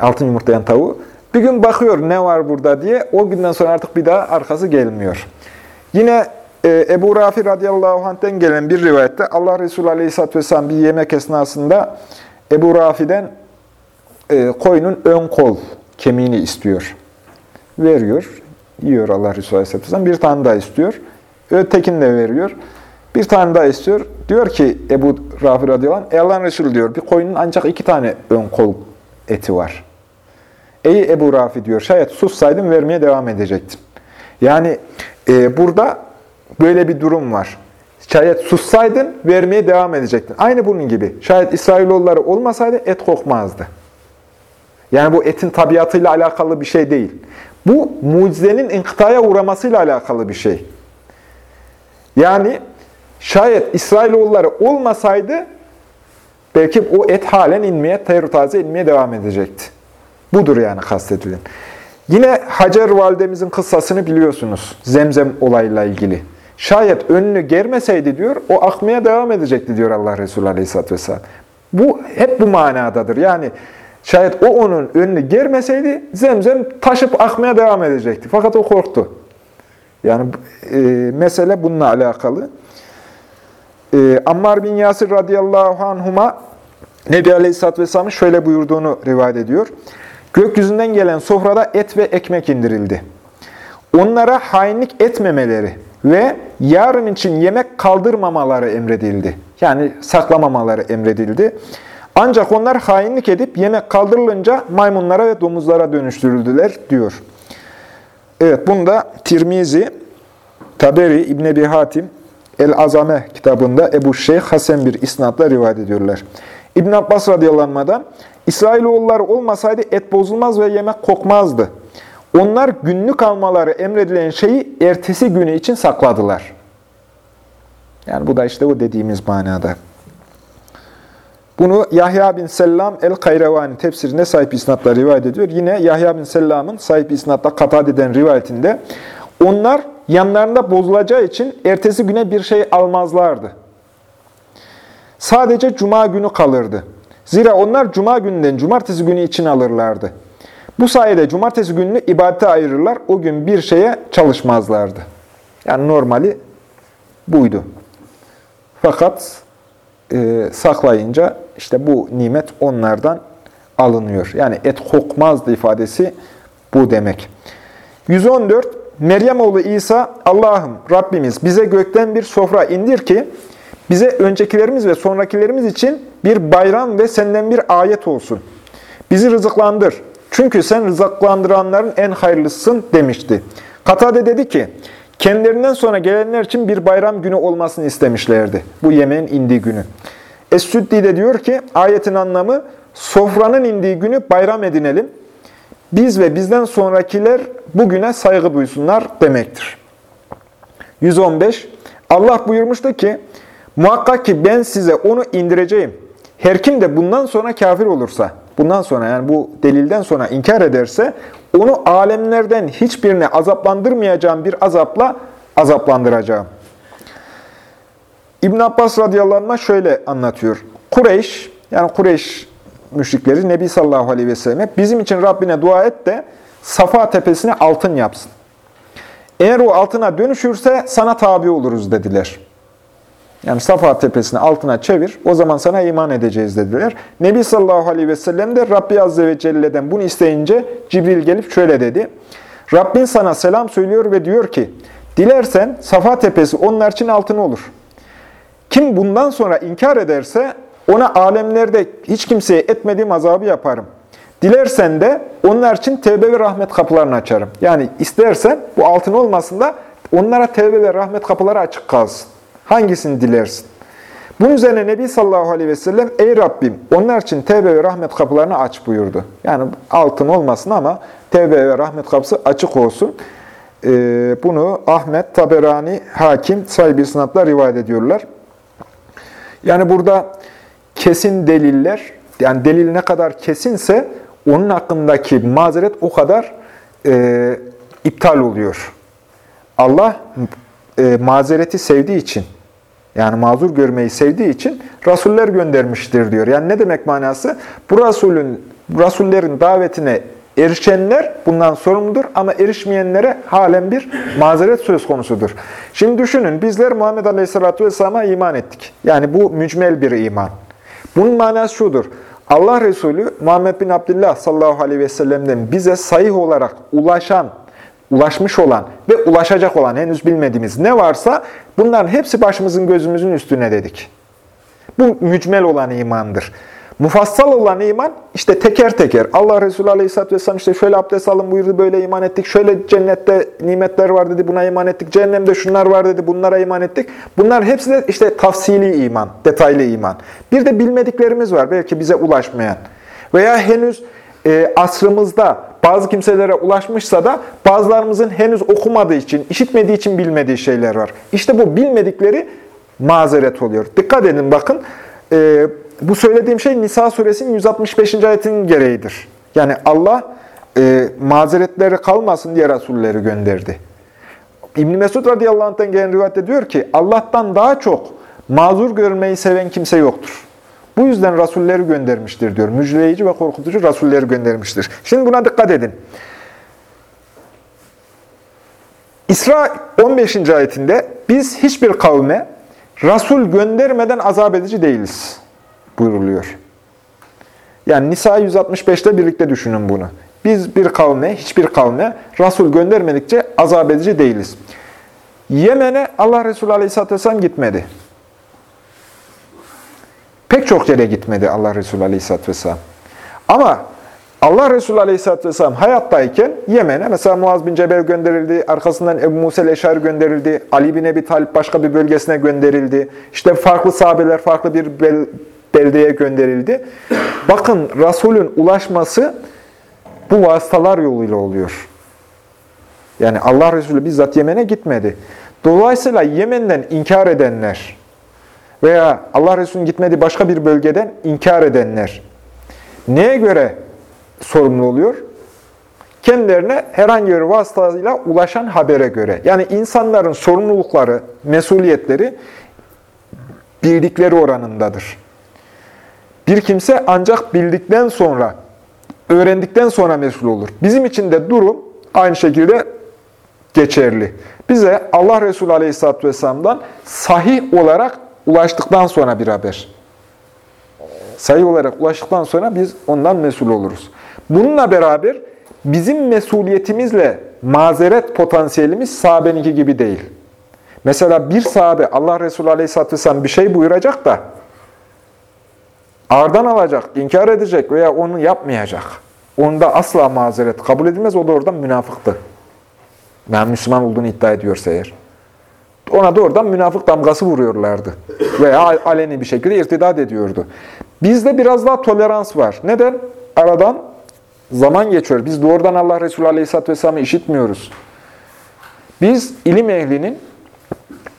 Speaker 1: Altın yumurtlayan tavuğu. Bir gün bakıyor ne var burada diye. O günden sonra artık bir daha arkası gelmiyor. Yine e, Ebu Rafi radıyallahu anh'ten gelen bir rivayette Allah Resulü aleyhisselatü vesselam bir yemek esnasında Ebu Rafi'den e, koyunun ön kol kemiğini istiyor. Veriyor. Yiyor Allah Resulü aleyhisselatü vesselam. Bir tane daha istiyor. Ötekini de veriyor. Bir tane daha istiyor. Diyor ki Ebu Rafi radıyallahu anh, Allah'ın Resulü diyor, bir koyunun ancak iki tane ön kol eti var. Ey Ebu Rafi diyor, şayet sussaydım vermeye devam edecektim. Yani e, burada böyle bir durum var. Şayet sussaydın vermeye devam edecektin. Aynı bunun gibi. Şayet İsrailoğulları olmasaydı et kokmazdı. Yani bu etin tabiatıyla alakalı bir şey değil. Bu mucizenin inkıtaya uğramasıyla alakalı bir şey. Yani şayet İsrailoğulları olmasaydı belki o et halen inmeye, tayru taze inmeye devam edecekti. Budur yani kastedilen. Yine Hacer validemizin kıssasını biliyorsunuz. Zemzem olayla ilgili. Şayet önünü germeseydi diyor, o akmaya devam edecekti diyor Allah Resulü Aleyhisselatü Vesselam. Bu hep bu manadadır. Yani şayet o onun önünü germeseydi zemzem taşıp akmaya devam edecekti. Fakat o korktu. Yani e, mesele bununla alakalı. E, Ammar bin Yasir radıyallahu anhuma Nebi Aleyhisselatü Vesselam'ın şöyle buyurduğunu rivayet ediyor. Gökyüzünden gelen sofrada et ve ekmek indirildi. Onlara hainlik etmemeleri ve yarın için yemek kaldırmamaları emredildi. Yani saklamamaları emredildi. Ancak onlar hainlik edip yemek kaldırılınca maymunlara ve domuzlara dönüştürüldüler diyor. Evet bunda Tirmizi, Taberi, İbn Ebi Hatim, El-Azame kitabında Ebu Şeyh Hasan bir isnatla rivayet ediyorlar. İbn Abbas radıyallahu İsrailoğulları olmasaydı et bozulmaz ve yemek kokmazdı. Onlar günlük almaları emredilen şeyi ertesi günü için sakladılar. Yani bu da işte o dediğimiz manada. Bunu Yahya bin Sellam el-Kayravani tefsirinde sahip isnatla rivayet ediyor. Yine Yahya bin Sellam'ın sahip isnatla katat eden rivayetinde onlar yanlarında bozulacağı için ertesi güne bir şey almazlardı. Sadece cuma günü kalırdı. Zira onlar cuma günden cumartesi günü için alırlardı. Bu sayede cumartesi gününü ibadete ayırırlar. O gün bir şeye çalışmazlardı. Yani normali buydu. Fakat e, saklayınca işte bu nimet onlardan alınıyor. Yani et kokmazdı ifadesi bu demek. 114. Meryem oğlu İsa, Allah'ım Rabbimiz bize gökten bir sofra indir ki bize öncekilerimiz ve sonrakilerimiz için bir bayram ve senden bir ayet olsun. Bizi rızıklandır. Çünkü sen rızıklandıranların en hayırlısısın demişti. Katade dedi ki, kendilerinden sonra gelenler için bir bayram günü olmasını istemişlerdi. Bu yemeğin indiği günü. Es-Süddi de diyor ki, ayetin anlamı, sofranın indiği günü bayram edinelim. Biz ve bizden sonrakiler bugüne saygı duysunlar demektir. 115. Allah buyurmuştu ki, Muhakkak ki ben size onu indireceğim. Her kim de bundan sonra kafir olursa, bundan sonra yani bu delilden sonra inkar ederse, onu alemlerden hiçbirine azaplandırmayacağım bir azapla azaplandıracağım. İbn Abbas radıyallahu anh şöyle anlatıyor. Kureyş, yani Kureyş müşrikleri Nebi sallallahu aleyhi ve selleme bizim için Rabbine dua et de Safa tepesine altın yapsın. Eğer o altına dönüşürse sana tabi oluruz dediler. Yani Safa tepesini altına çevir, o zaman sana iman edeceğiz dediler. Nebi sallallahu aleyhi ve sellem de Rabbi azze ve celle'den bunu isteyince Cibril gelip şöyle dedi. Rabbin sana selam söylüyor ve diyor ki, dilersen Safa tepesi onlar için altın olur. Kim bundan sonra inkar ederse ona alemlerde hiç kimseye etmediğim azabı yaparım. Dilersen de onlar için tevbe ve rahmet kapılarını açarım. Yani istersen bu altın olmasın da onlara tevbe ve rahmet kapıları açık kalsın. Hangisini dilersin? Bunun üzerine Nebi sallallahu aleyhi ve sellem, ey Rabbim onlar için tevbe ve rahmet kapılarını aç buyurdu. Yani altın olmasın ama tevbe ve rahmet kapısı açık olsun. Ee, bunu Ahmet, Taberani, Hakim sahibi sınavlar rivayet ediyorlar. Yani burada kesin deliller, yani delil ne kadar kesinse onun hakkındaki mazeret o kadar e, iptal oluyor. Allah e, mazereti sevdiği için, yani mazur görmeyi sevdiği için rasuller göndermiştir diyor. Yani ne demek manası? Bu rasulün, rasullerin davetine erişenler bundan sorumludur ama erişmeyenlere halen bir mazeret söz konusudur. Şimdi düşünün bizler Muhammed Aleyhisselatü Vesselam'a iman ettik. Yani bu mücmel bir iman. Bunun manası şudur. Allah Resulü Muhammed bin Abdullah sallallahu aleyhi ve sellem'den bize sahih olarak ulaşan, ulaşmış olan ve ulaşacak olan henüz bilmediğimiz ne varsa bunların hepsi başımızın gözümüzün üstüne dedik. Bu mücmel olan imandır. Mufassal olan iman işte teker teker. Allah Resulü Aleyhisselatü Vesselam işte şöyle abdest alın buyurdu, böyle iman ettik. Şöyle cennette nimetler var dedi, buna iman ettik. Cehennemde şunlar var dedi, bunlara iman ettik. Bunlar hepsi de işte tafsili iman, detaylı iman. Bir de bilmediklerimiz var belki bize ulaşmayan. Veya henüz e, asrımızda bazı kimselere ulaşmışsa da bazılarımızın henüz okumadığı için, işitmediği için bilmediği şeyler var. İşte bu bilmedikleri mazeret oluyor. Dikkat edin bakın. E, bu söylediğim şey Nisa suresinin 165. ayetinin gereğidir. Yani Allah e, mazeretleri kalmasın diye Resulleri gönderdi. İbn Mesud radıyallahu anh'tan gelen rivayette diyor ki Allah'tan daha çok mazur görmeyi seven kimse yoktur. Bu yüzden Resulleri göndermiştir diyor. Müjdeleyici ve korkutucu Resulleri göndermiştir. Şimdi buna dikkat edin. İsra 15. ayetinde biz hiçbir kavme Resul göndermeden azap edici değiliz buyruluyor. Yani Nisa 165'te birlikte düşünün bunu. Biz bir kavme, hiçbir kavme Resul göndermedikçe azap edici değiliz. Yemen'e Allah Resulü Aleyhisselatü Vesselam gitmedi. Pek çok yere gitmedi Allah Resulü Aleyhisselatü Vesselam. Ama Allah Resulü Aleyhisselatü Vesselam hayattayken Yemen'e mesela Muaz bin Cebel gönderildi, arkasından Ebu Musa Eşar gönderildi, Ali bin Ebi Talip başka bir bölgesine gönderildi. İşte farklı sahabeler farklı bir bel beldeye gönderildi. Bakın Resulün ulaşması bu vasıtalar yoluyla oluyor. Yani Allah Resulü bizzat Yemen'e gitmedi. Dolayısıyla Yemen'den inkar edenler veya Allah Resulü'nün gitmediği başka bir bölgeden inkar edenler neye göre sorumlu oluyor? Kendilerine herhangi bir vasıtasıyla ulaşan habere göre. Yani insanların sorumlulukları, mesuliyetleri bildikleri oranındadır. Bir kimse ancak bildikten sonra, öğrendikten sonra mesul olur. Bizim için de durum aynı şekilde geçerli. Bize Allah Resulü Aleyhisselatü Vesselam'dan sahih olarak ulaştıktan sonra bir haber. Sahih olarak ulaştıktan sonra biz ondan mesul oluruz. Bununla beraber bizim mesuliyetimizle mazeret potansiyelimiz sahabeninki gibi değil. Mesela bir sahabe Allah Resulü Aleyhisselatü Vesselam bir şey buyuracak da ağırdan alacak, inkar edecek veya onu yapmayacak. Onda asla mazeret kabul edilmez. O da oradan münafıktı. Yani Müslüman olduğunu iddia ediyorsa eğer. Ona da oradan münafık damgası vuruyorlardı. Veya aleni bir şekilde irtidat ediyordu. Bizde biraz daha tolerans var. Neden? Aradan zaman geçiyor. Biz doğrudan Allah Resulü Aleyhisselatü Vesselam'ı işitmiyoruz. Biz ilim ehlinin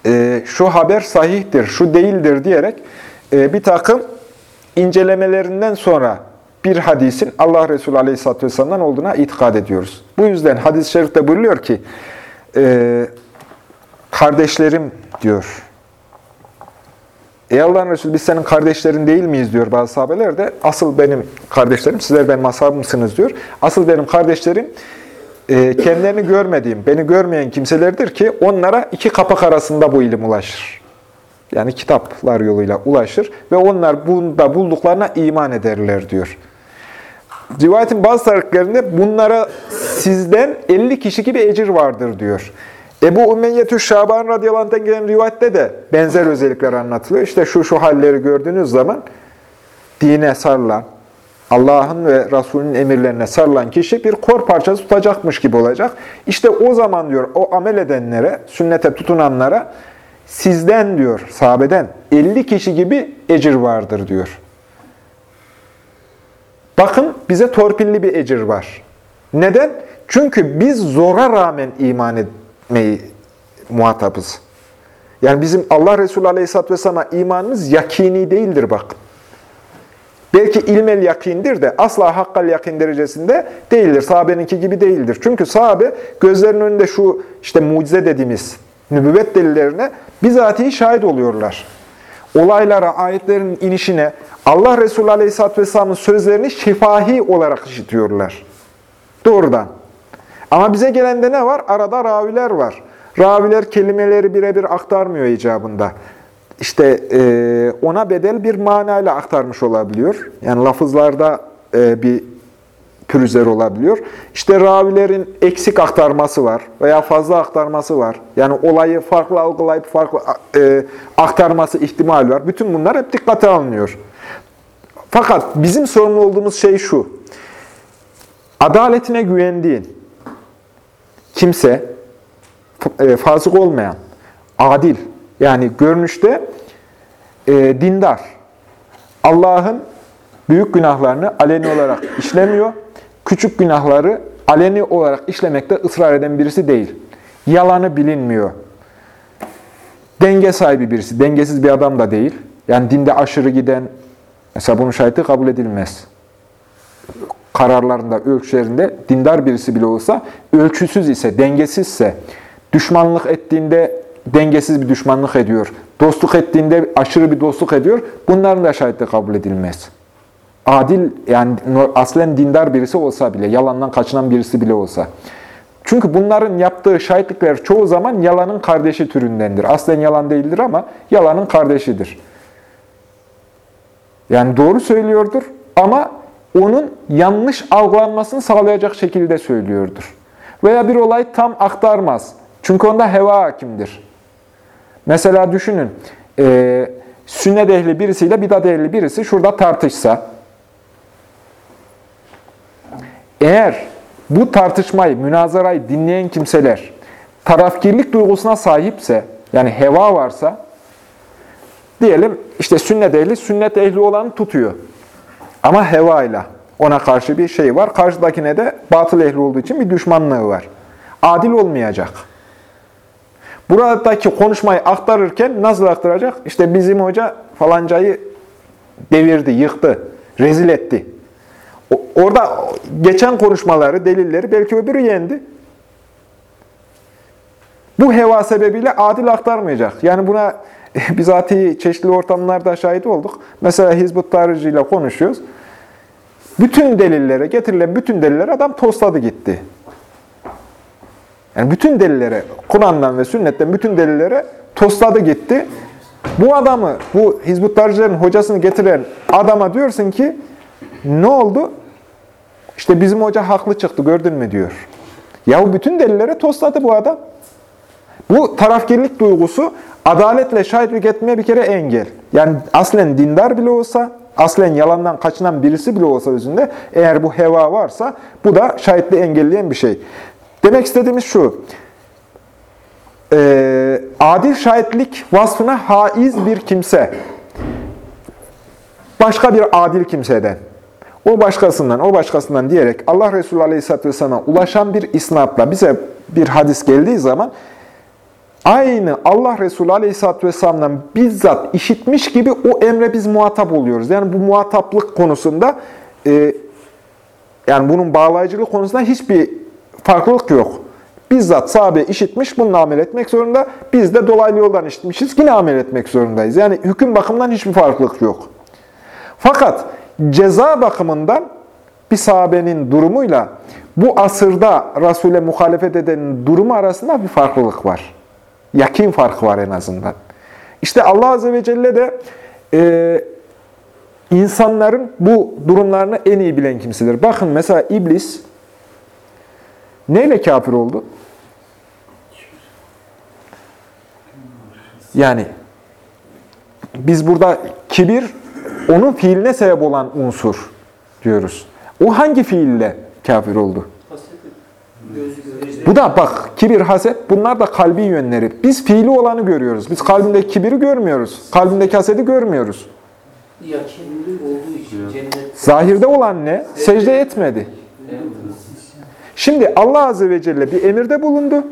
Speaker 1: e, şu haber sahihtir, şu değildir diyerek e, bir takım incelemelerinden sonra bir hadisin Allah Resulü Aleyhisselatü Vesselam'dan olduğuna itikad ediyoruz. Bu yüzden hadis-i şerifte buyuruyor ki, e, kardeşlerim diyor. Ey Allah'ın Resulü biz senin kardeşlerin değil miyiz diyor bazı sahabeler de. Asıl benim kardeşlerim, sizler benim ashabımsınız diyor. Asıl benim kardeşlerim e, kendilerini görmediğim, beni görmeyen kimselerdir ki onlara iki kapak arasında bu ilim ulaşır. Yani kitaplar yoluyla ulaşır ve onlar bunda bulduklarına iman ederler diyor. Rivayetin bazı tarihlerinde bunlara sizden 50 kişi gibi ecir vardır diyor. Ebu Ümeyyetü Şaban radıyallahu gelen rivayette de benzer özellikler anlatılıyor. İşte şu şu halleri gördüğünüz zaman dine sarılan, Allah'ın ve Resulünün emirlerine sarılan kişi bir kor parçası tutacakmış gibi olacak. İşte o zaman diyor o amel edenlere, sünnete tutunanlara sizden diyor sahabeden 50 kişi gibi ecir vardır diyor. Bakın bize torpilli bir ecir var. Neden? Çünkü biz zora rağmen iman etmeyi muhatapız. Yani bizim Allah Resulü Aleyhisselatü Vesselam'a imanımız yakini değildir bak. Belki ilmel yakindir de asla hakkal yakin derecesinde değildir. Sahabeninki gibi değildir. Çünkü sahabe gözlerinin önünde şu işte mucize dediğimiz nübüvvet delillerine bizatihi şahit oluyorlar. Olaylara, ayetlerin inişine Allah Resulü Aleyhisselatü Vesselam'ın sözlerini şifahi olarak işitiyorlar. Doğrudan. Ama bize gelende ne var? Arada raviler var. Raviler kelimeleri birebir aktarmıyor icabında. İşte e, ona bedel bir manayla aktarmış olabiliyor. Yani lafızlarda e, bir pürüzler olabiliyor. İşte ravilerin eksik aktarması var veya fazla aktarması var. Yani olayı farklı algılayıp farklı e, aktarması ihtimal var. Bütün bunlar hep dikkate alınıyor. Fakat bizim sorumlu olduğumuz şey şu. Adaletine güvendiğin kimse, e, fasık olmayan, adil, yani görünüşte e, dindar, Allah'ın büyük günahlarını aleni olarak işlemiyor, küçük günahları aleni olarak işlemekte ısrar eden birisi değil. Yalanı bilinmiyor. Denge sahibi birisi, dengesiz bir adam da değil. Yani dinde aşırı giden, mesela bunun şahidi kabul edilmez. Kararlarında, ölçülerinde dindar birisi bile olsa, ölçüsüz ise, dengesizse, düşmanlık ettiğinde dengesiz bir düşmanlık ediyor. Dostluk ettiğinde aşırı bir dostluk ediyor. Bunların da şahitliği kabul edilmez. Adil, yani aslen dindar birisi olsa bile, yalandan kaçınan birisi bile olsa. Çünkü bunların yaptığı şahitlikler çoğu zaman yalanın kardeşi türündendir. Aslen yalan değildir ama yalanın kardeşidir. Yani doğru söylüyordur ama onun yanlış algılanmasını sağlayacak şekilde söylüyordur. Veya bir olay tam aktarmaz. Çünkü onda heva hakimdir. Mesela düşünün, e, sünnet ehli birisiyle bidat ehli birisi şurada tartışsa, eğer bu tartışmayı, münazarayı dinleyen kimseler tarafkirlik duygusuna sahipse, yani heva varsa, diyelim işte sünnet ehli, sünnet ehli olanı tutuyor. Ama heva ile ona karşı bir şey var. Karşıdakine de batıl ehli olduğu için bir düşmanlığı var. Adil olmayacak. Buradaki konuşmayı aktarırken nasıl aktaracak? İşte bizim hoca falancayı devirdi, yıktı, rezil etti. Orada geçen konuşmaları, delilleri belki öbürü yendi. Bu heva sebebiyle adil aktarmayacak. Yani buna <laughs> bizatihi çeşitli ortamlarda şahit olduk. Mesela Hizbut Tarıcı ile konuşuyoruz. Bütün delillere, getirilen bütün delillere adam tosladı gitti. Yani bütün delillere, Kur'an'dan ve sünnetten bütün delillere tosladı gitti. Bu adamı, bu Hizbut Tarihçilerin hocasını getiren adama diyorsun ki, ne oldu? İşte bizim hoca haklı çıktı, gördün mü diyor. Yahu bütün delillere tosladı bu adam. Bu tarafkirlik duygusu adaletle şahitlik etmeye bir kere engel. Yani aslen dindar bile olsa, aslen yalandan kaçınan birisi bile olsa özünde, eğer bu heva varsa bu da şahitliği engelleyen bir şey. Demek istediğimiz şu, e, adil şahitlik vasfına haiz bir kimse, başka bir adil kimseden, o başkasından, o başkasından diyerek Allah Resulü Aleyhisselatü Vesselam'a ulaşan bir isnatla bize bir hadis geldiği zaman, aynı Allah Resulü Aleyhisselatü Vesselam'dan bizzat işitmiş gibi o emre biz muhatap oluyoruz. Yani bu muhataplık konusunda, e, yani bunun bağlayıcılık konusunda hiçbir farklılık yok. Bizzat sahabe işitmiş, bununla amel etmek zorunda. Biz de dolaylı yoldan işitmişiz, yine amel etmek zorundayız. Yani hüküm bakımından hiçbir farklılık yok. Fakat ceza bakımından bir sahabenin durumuyla bu asırda Resul'e muhalefet edenin durumu arasında bir farklılık var. Yakin farkı var en azından. İşte Allah Azze ve Celle de e, insanların bu durumlarını en iyi bilen kimsedir. Bakın mesela iblis Neyle kafir oldu? Yani biz burada kibir onun fiiline sebep olan unsur diyoruz. O hangi fiille kafir oldu? Bu da bak kibir, haset bunlar da kalbi yönleri. Biz fiili olanı görüyoruz. Biz kalbindeki kibiri görmüyoruz. Kalbindeki hasedi görmüyoruz.
Speaker 2: Yakinli olduğu için cennet
Speaker 1: Zahirde olan ne? Secde etmedi. Şimdi Allah Azze ve Celle bir emirde bulundu.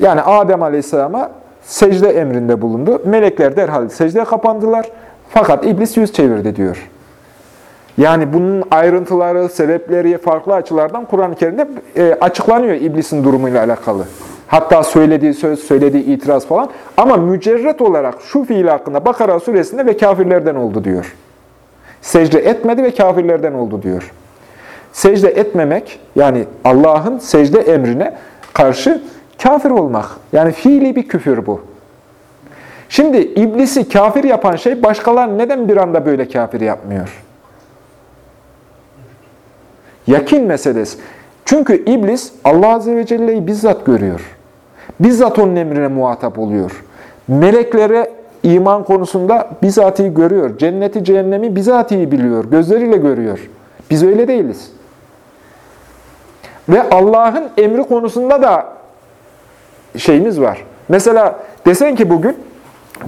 Speaker 1: Yani Adem Aleyhisselam'a secde emrinde bulundu. Melekler derhal secdeye kapandılar. Fakat iblis yüz çevirdi diyor. Yani bunun ayrıntıları, sebepleri farklı açılardan Kur'an-ı Kerim'de e, açıklanıyor iblisin durumuyla alakalı. Hatta söylediği söz, söylediği itiraz falan. Ama mücerret olarak şu fiil hakkında Bakara suresinde ve kafirlerden oldu diyor. Secde etmedi ve kafirlerden oldu diyor. Secde etmemek, yani Allah'ın secde emrine karşı kafir olmak. Yani fiili bir küfür bu. Şimdi iblisi kafir yapan şey başkaları neden bir anda böyle kafir yapmıyor? Yakin meselesi. Çünkü iblis Allah Azze ve Celle'yi bizzat görüyor. Bizzat onun emrine muhatap oluyor. Meleklere iman konusunda bizatihi görüyor. Cenneti, cehennemi bizatihi biliyor. Gözleriyle görüyor. Biz öyle değiliz. Ve Allah'ın emri konusunda da şeyimiz var. Mesela desen ki bugün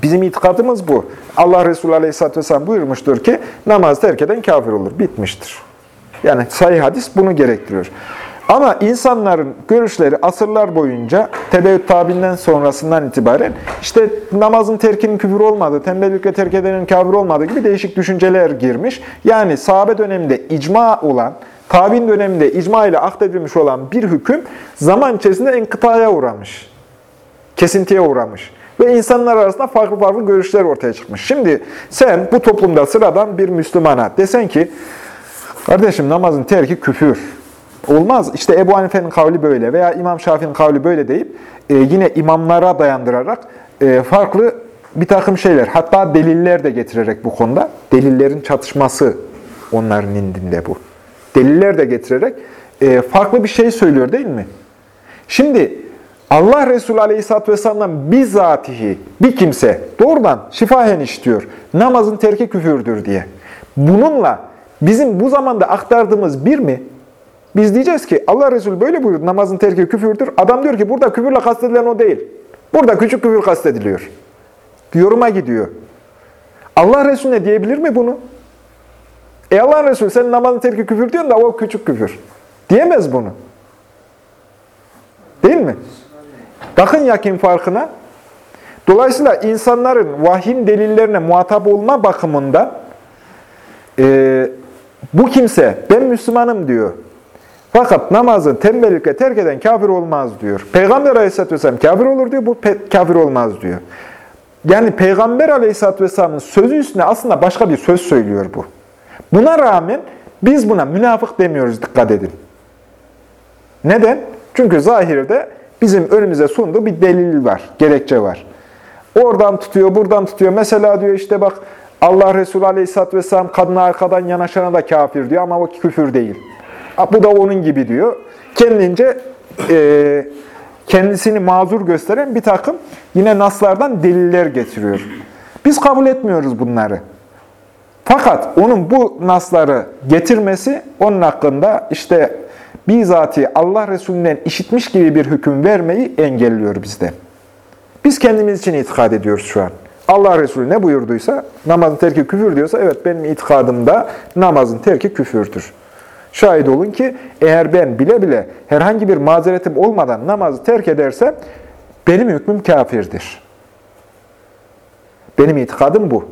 Speaker 1: bizim itikadımız bu. Allah Resulü Aleyhisselatü Vesselam buyurmuştur ki namaz terk eden kafir olur. Bitmiştir. Yani sahih hadis bunu gerektiriyor. Ama insanların görüşleri asırlar boyunca tebeyyüt tabinden sonrasından itibaren işte namazın terkinin küfür olmadığı, tembellikle terk edenin kafir olmadığı gibi değişik düşünceler girmiş. Yani sahabe döneminde icma olan, tabi'in döneminde icma ile akdedilmiş olan bir hüküm zaman içerisinde enkıtaya uğramış. Kesintiye uğramış. Ve insanlar arasında farklı farklı görüşler ortaya çıkmış. Şimdi sen bu toplumda sıradan bir Müslümana desen ki, kardeşim namazın terki küfür. Olmaz. İşte Ebu Hanife'nin kavli böyle veya İmam Şafii'nin kavli böyle deyip e, yine imamlara dayandırarak e, farklı bir takım şeyler, hatta deliller de getirerek bu konuda, delillerin çatışması onların indinde bu. Deliller de getirerek e, farklı bir şey söylüyor değil mi? Şimdi Allah Resulü Aleyhisselatü Vesselam'dan bizatihi bir kimse doğrudan şifahen işitiyor. Namazın terki küfürdür diye. Bununla bizim bu zamanda aktardığımız bir mi? Biz diyeceğiz ki Allah Resulü böyle buyurdu namazın terki küfürdür. Adam diyor ki burada küfürle kastedilen o değil. Burada küçük küfür kastediliyor. Yoruma gidiyor. Allah Resulü ne diyebilir mi bunu? E Allah Resulü sen namazın terki küfür diyorsun da o küçük küfür. Diyemez bunu. Değil mi? Bakın yakin farkına. Dolayısıyla insanların vahyin delillerine muhatap olma bakımında e, bu kimse ben Müslümanım diyor. Fakat namazı tembellikle terk eden kafir olmaz diyor. Peygamber aleyhisselatü vesselam kafir olur diyor, bu kafir olmaz diyor. Yani Peygamber aleyhisselatü vesselamın sözü üstüne aslında başka bir söz söylüyor bu. Buna rağmen biz buna münafık demiyoruz, dikkat edin. Neden? Çünkü zahirde bizim önümüze sunduğu bir delil var, gerekçe var. Oradan tutuyor, buradan tutuyor. Mesela diyor işte bak Allah Resulü Aleyhisselatü Vesselam kadına arkadan yanaşana da kafir diyor ama o küfür değil. Bu da onun gibi diyor. Kendince e, kendisini mazur gösteren bir takım yine naslardan deliller getiriyor. Biz kabul etmiyoruz bunları. Fakat onun bu nasları getirmesi onun hakkında işte bizatihi Allah Resulü'nden işitmiş gibi bir hüküm vermeyi engelliyor bizde. Biz kendimiz için itikad ediyoruz şu an. Allah Resulü ne buyurduysa, namazın terki küfür diyorsa, evet benim itikadımda namazın terki küfürdür. Şahit olun ki eğer ben bile bile herhangi bir mazeretim olmadan namazı terk edersem benim hükmüm kafirdir. Benim itikadım bu.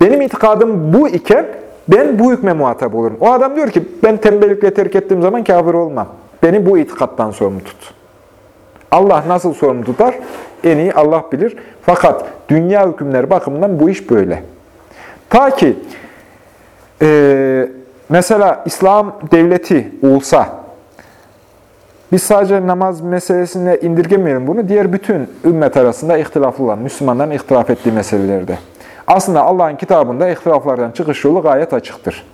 Speaker 1: Benim itikadım bu iken ben bu hükme muhatap olurum. O adam diyor ki ben tembellikle terk ettiğim zaman kafir olmam. Beni bu itikattan sorumlu tut. Allah nasıl sorumlu tutar? En iyi Allah bilir. Fakat dünya hükümleri bakımından bu iş böyle. Ta ki e, mesela İslam devleti olsa, biz sadece namaz meselesinde indirgemeyelim bunu, diğer bütün ümmet arasında ihtilaflı olan, Müslümanların ihtilaf ettiği meselelerde. Aslında Allah'ın kitabında ihtilaflardan çıkış yolu gayet açıktır.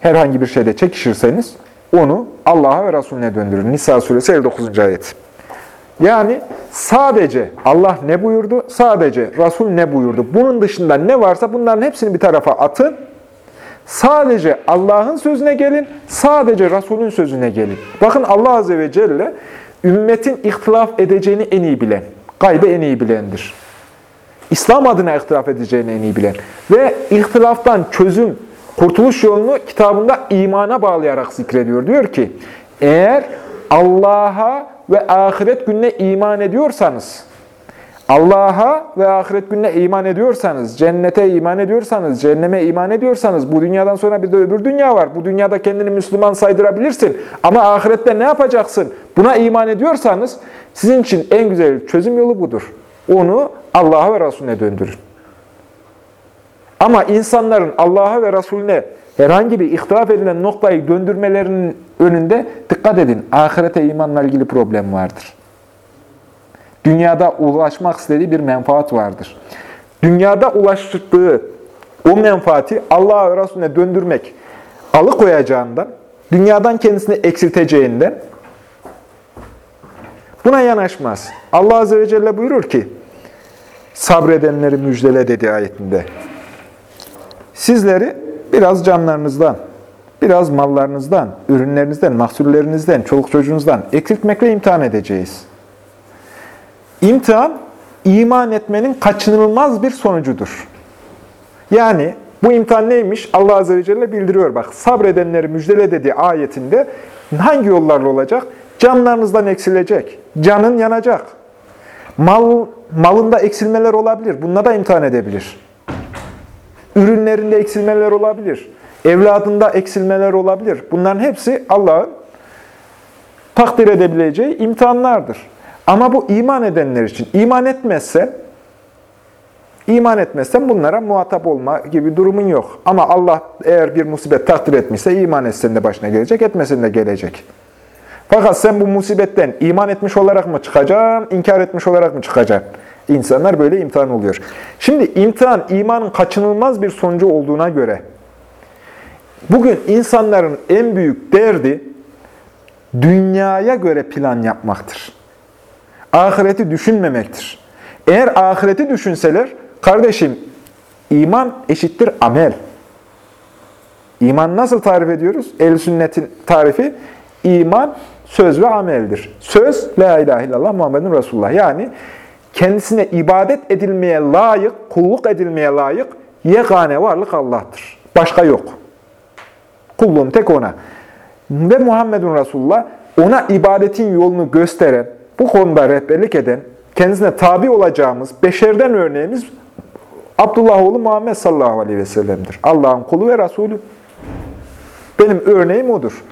Speaker 1: Herhangi bir şeyde çekişirseniz onu Allah'a ve Resulüne döndürün. Nisa suresi 59. ayet. Yani sadece Allah ne buyurdu, sadece Resul ne buyurdu. Bunun dışında ne varsa bunların hepsini bir tarafa atın. Sadece Allah'ın sözüne gelin, sadece Resul'ün sözüne gelin. Bakın Allah Azze ve Celle ümmetin ihtilaf edeceğini en iyi bilen, gaybe en iyi bilendir. İslam adına ihtilaf edeceğini en iyi bilen ve ihtilaftan çözüm kurtuluş yolunu kitabında imana bağlayarak zikrediyor. Diyor ki, eğer Allah'a ve ahiret gününe iman ediyorsanız, Allah'a ve ahiret gününe iman ediyorsanız, cennete iman ediyorsanız, cehenneme iman ediyorsanız, bu dünyadan sonra bir de öbür dünya var. Bu dünyada kendini Müslüman saydırabilirsin. Ama ahirette ne yapacaksın? Buna iman ediyorsanız, sizin için en güzel çözüm yolu budur. Onu Allah'a ve Resulüne döndürün. Ama insanların Allah'a ve Resulüne herhangi bir ihtilaf edilen noktayı döndürmelerinin önünde dikkat edin. Ahirete imanla ilgili problem vardır. Dünyada ulaşmak istediği bir menfaat vardır. Dünyada ulaştığı o menfaati Allah'a ve Resulüne döndürmek alıkoyacağından, dünyadan kendisini eksilteceğinden buna yanaşmaz. Allah Azze ve Celle buyurur ki, sabredenleri müjdele dedi ayetinde. Sizleri biraz canlarınızdan, biraz mallarınızdan, ürünlerinizden, mahsullerinizden, çoluk çocuğunuzdan eksiltmekle imtihan edeceğiz. İmtihan, iman etmenin kaçınılmaz bir sonucudur. Yani bu imtihan neymiş? Allah Azze ve Celle bildiriyor. Bak sabredenleri müjdele dediği ayetinde hangi yollarla olacak? Canlarınızdan eksilecek, canın yanacak. Mal, malında eksilmeler olabilir. Bununla da imtihan edebilir. Ürünlerinde eksilmeler olabilir. Evladında eksilmeler olabilir. Bunların hepsi Allah'ın takdir edebileceği imtihanlardır. Ama bu iman edenler için. iman etmezsen, iman etmezsen bunlara muhatap olma gibi durumun yok. Ama Allah eğer bir musibet takdir etmişse iman etsen de başına gelecek, etmesen de gelecek. Fakat sen bu musibetten iman etmiş olarak mı çıkacaksın, inkar etmiş olarak mı çıkacaksın? İnsanlar böyle imtihan oluyor. Şimdi imtihan imanın kaçınılmaz bir sonucu olduğuna göre bugün insanların en büyük derdi dünyaya göre plan yapmaktır. Ahireti düşünmemektir. Eğer ahireti düşünseler, kardeşim iman eşittir amel. İman nasıl tarif ediyoruz? El sünnetin tarifi iman söz ve ameldir. Söz la ilahe illallah Muhammedun Resulullah. Yani kendisine ibadet edilmeye layık, kulluk edilmeye layık yegane varlık Allah'tır. Başka yok. Kulluğum tek ona. Ve Muhammedun Resulullah ona ibadetin yolunu gösteren, bu konuda rehberlik eden, kendisine tabi olacağımız beşerden örneğimiz Abdullah oğlu Muhammed sallallahu aleyhi ve sellem'dir. Allah'ın kulu ve Resulü. Benim örneğim odur.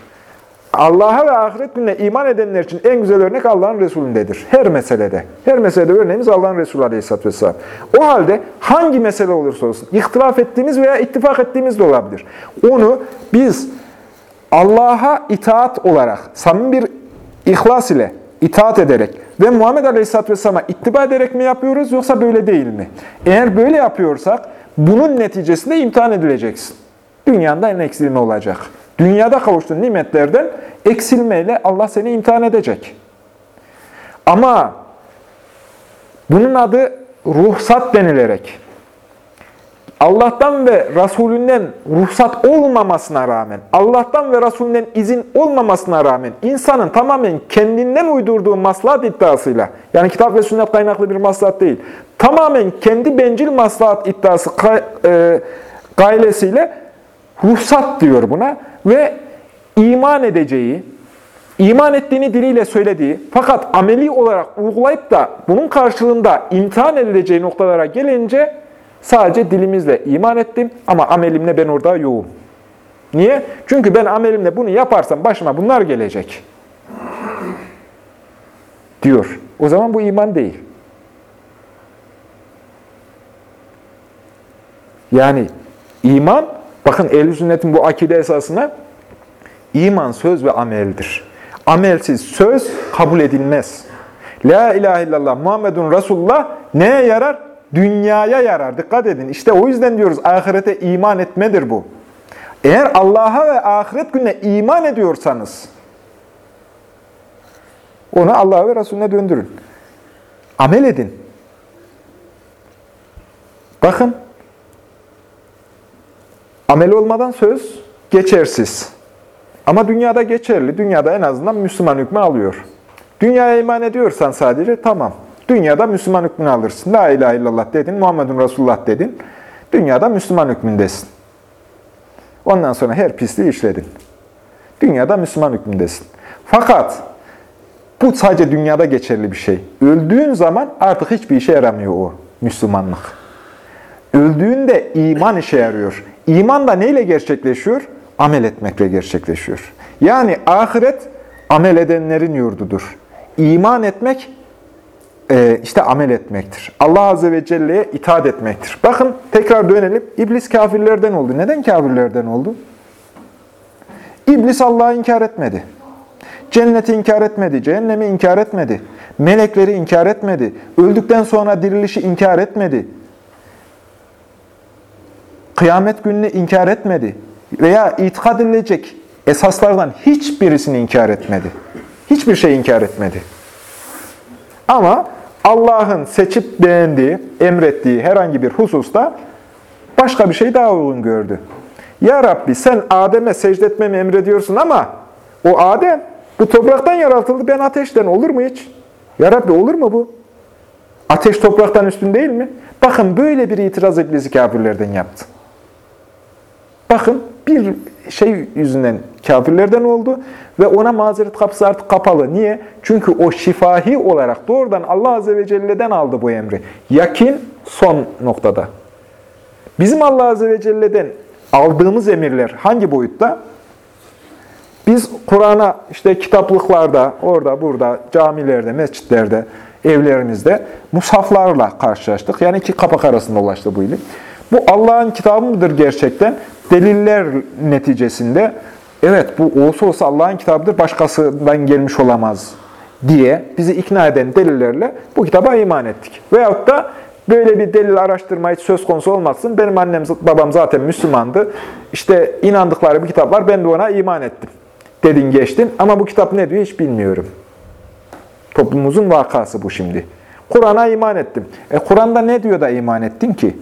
Speaker 1: Allah'a ve ahiret gününe iman edenler için en güzel örnek Allah'ın Resulündedir. Her meselede. Her meselede örneğimiz Allah'ın Resulü Aleyhisselatü Vesselam. O halde hangi mesele olursa olsun, ihtilaf ettiğimiz veya ittifak ettiğimiz de olabilir. Onu biz Allah'a itaat olarak, samimi bir ihlas ile itaat ederek ve Muhammed Aleyhisselatü Vesselam'a ittiba ederek mi yapıyoruz yoksa böyle değil mi? Eğer böyle yapıyorsak bunun neticesinde imtihan edileceksin. Dünyanda en eksiğin olacak. Dünyada kavuştuğun nimetlerden eksilmeyle Allah seni imtihan edecek. Ama bunun adı ruhsat denilerek, Allah'tan ve Resulünden ruhsat olmamasına rağmen, Allah'tan ve Resulünden izin olmamasına rağmen insanın tamamen kendinden uydurduğu maslahat iddiasıyla, yani kitap ve sünnet kaynaklı bir maslahat değil, tamamen kendi bencil maslahat iddiası e, gailesiyle ruhsat diyor buna ve iman edeceği, iman ettiğini diliyle söylediği fakat ameli olarak uygulayıp da bunun karşılığında imtihan edileceği noktalara gelince sadece dilimizle iman ettim ama amelimle ben orada yoğum. Niye? Çünkü ben amelimle bunu yaparsam başıma bunlar gelecek. Diyor. O zaman bu iman değil. Yani iman, bakın ehl sünnetin bu akide esasına iman söz ve ameldir. Amelsiz söz kabul edilmez. La ilahe illallah Muhammedun Resulullah neye yarar? Dünyaya yarar. Dikkat edin. İşte o yüzden diyoruz ahirete iman etmedir bu. Eğer Allah'a ve ahiret gününe iman ediyorsanız onu Allah'a ve Resulüne döndürün. Amel edin. Bakın. Amel olmadan söz geçersiz. Ama dünyada geçerli. Dünyada en azından Müslüman hükmü alıyor. Dünyaya iman ediyorsan sadece tamam. Dünyada Müslüman hükmünü alırsın. La ilahe illallah dedin, Muhammedun Resulullah dedin. Dünyada Müslüman hükmündesin. Ondan sonra her pisliği işledin. Dünyada Müslüman hükmündesin. Fakat bu sadece dünyada geçerli bir şey. Öldüğün zaman artık hiçbir işe yaramıyor o Müslümanlık. Öldüğünde iman işe yarıyor. İman da neyle gerçekleşiyor? Amel etmekle gerçekleşiyor. Yani ahiret amel edenlerin yurdudur. İman etmek e, işte amel etmektir. Allah Azze ve Celle'ye itaat etmektir. Bakın tekrar dönelim. İblis kafirlerden oldu. Neden kafirlerden oldu? İblis Allah'ı inkar etmedi. Cenneti inkar etmedi, cehennemi inkar etmedi, melekleri inkar etmedi, öldükten sonra dirilişi inkar etmedi, kıyamet gününü inkar etmedi veya itikad edilecek esaslardan hiçbirisini inkar etmedi. Hiçbir şey inkar etmedi. Ama Allah'ın seçip beğendiği, emrettiği herhangi bir hususta başka bir şey daha uygun gördü. Ya Rabbi sen Adem'e secdetmemi emrediyorsun ama o Adem bu topraktan yaratıldı, ben ateşten olur mu hiç? Ya Rabbi olur mu bu? Ateş topraktan üstün değil mi? Bakın böyle bir itiraz iblisi kafirlerden yaptı. Bakın bir şey yüzünden kafirlerden oldu ve ona mazeret kapısı artık kapalı. Niye? Çünkü o şifahi olarak doğrudan Allah Azze ve Celle'den aldı bu emri. Yakin son noktada. Bizim Allah Azze ve Celle'den aldığımız emirler hangi boyutta? Biz Kur'an'a işte kitaplıklarda, orada, burada, camilerde, mescitlerde, evlerimizde musaflarla karşılaştık. Yani iki kapak arasında ulaştı bu ilim. Bu Allah'ın kitabı mıdır gerçekten? Deliller neticesinde, evet bu olsa olsa Allah'ın kitabıdır, başkasından gelmiş olamaz diye bizi ikna eden delillerle bu kitaba iman ettik. Veyahut da böyle bir delil araştırma söz konusu olmasın. Benim annem, babam zaten Müslümandı. İşte inandıkları bir kitap var, ben de ona iman ettim dedin geçtin ama bu kitap ne diyor hiç bilmiyorum. Toplumumuzun vakası bu şimdi. Kur'an'a iman ettim. E Kur'an'da ne diyor da iman ettin ki?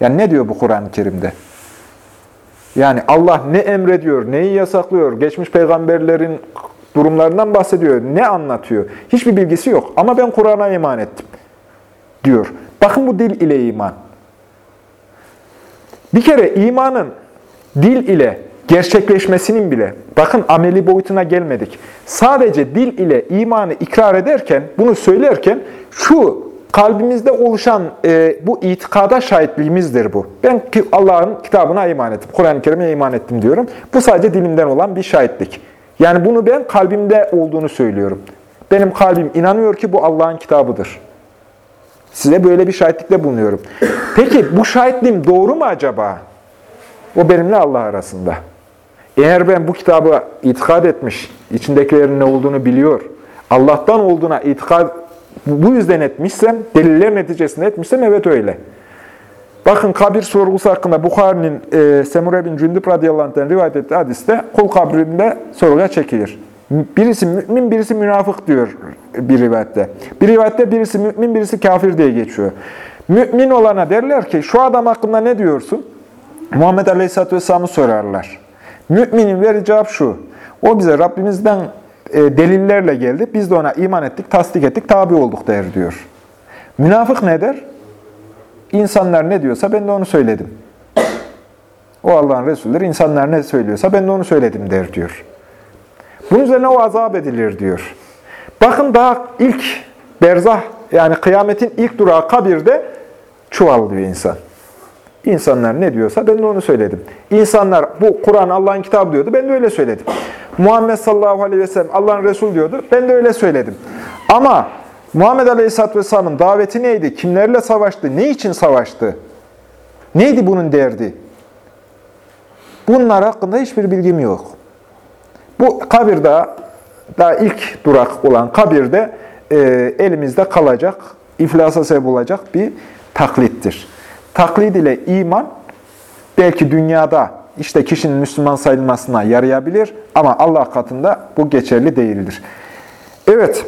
Speaker 1: Yani ne diyor bu Kur'an-ı Kerim'de? Yani Allah ne emrediyor, neyi yasaklıyor, geçmiş peygamberlerin durumlarından bahsediyor, ne anlatıyor? Hiçbir bilgisi yok ama ben Kur'an'a iman ettim diyor. Bakın bu dil ile iman. Bir kere imanın dil ile gerçekleşmesinin bile, bakın ameli boyutuna gelmedik. Sadece dil ile imanı ikrar ederken, bunu söylerken şu kalbimizde oluşan e, bu itikada şahitliğimizdir bu. Ben Allah'ın kitabına iman ettim, Kur'an-ı Kerim'e iman ettim diyorum. Bu sadece dilimden olan bir şahitlik. Yani bunu ben kalbimde olduğunu söylüyorum. Benim kalbim inanıyor ki bu Allah'ın kitabıdır. Size böyle bir şahitlikle bulunuyorum. Peki bu şahitliğim doğru mu acaba? O benimle Allah arasında. Eğer ben bu kitabı itikad etmiş, içindekilerin ne olduğunu biliyor, Allah'tan olduğuna itikad bu yüzden etmişsem, deliller neticesinde etmişsem evet öyle. Bakın kabir sorgusu hakkında Bukhari'nin e, Semure bin Cündüp radıyallahu rivayet ettiği hadiste kul kabrinde sorguya çekilir. Birisi mümin, birisi münafık diyor bir rivayette. Bir rivayette birisi mümin, birisi kafir diye geçiyor. Mümin olana derler ki şu adam hakkında ne diyorsun? Muhammed Aleyhisselatü Vesselam'ı sorarlar. Müminin vereceği cevap şu. O bize Rabbimizden delillerle geldi. Biz de ona iman ettik, tasdik ettik, tabi olduk der diyor. Münafık ne der? İnsanlar ne diyorsa ben de onu söyledim. O Allah'ın Resulleri insanlar ne söylüyorsa ben de onu söyledim der diyor. Bunun üzerine o azap edilir diyor. Bakın daha ilk berzah yani kıyametin ilk durağı kabirde çuvallıyor insan. İnsanlar ne diyorsa ben de onu söyledim. İnsanlar bu Kur'an Allah'ın kitabı diyordu, ben de öyle söyledim. Muhammed sallallahu aleyhi ve sellem Allah'ın Resul diyordu, ben de öyle söyledim. Ama Muhammed aleyhisselatü vesselamın daveti neydi? Kimlerle savaştı? Ne için savaştı? Neydi bunun derdi? Bunlar hakkında hiçbir bilgim yok. Bu kabirde, daha ilk durak olan kabirde e, elimizde kalacak, iflasa sebep olacak bir taklittir. Taklid ile iman belki dünyada işte kişinin Müslüman sayılmasına yarayabilir ama Allah katında bu geçerli değildir. Evet,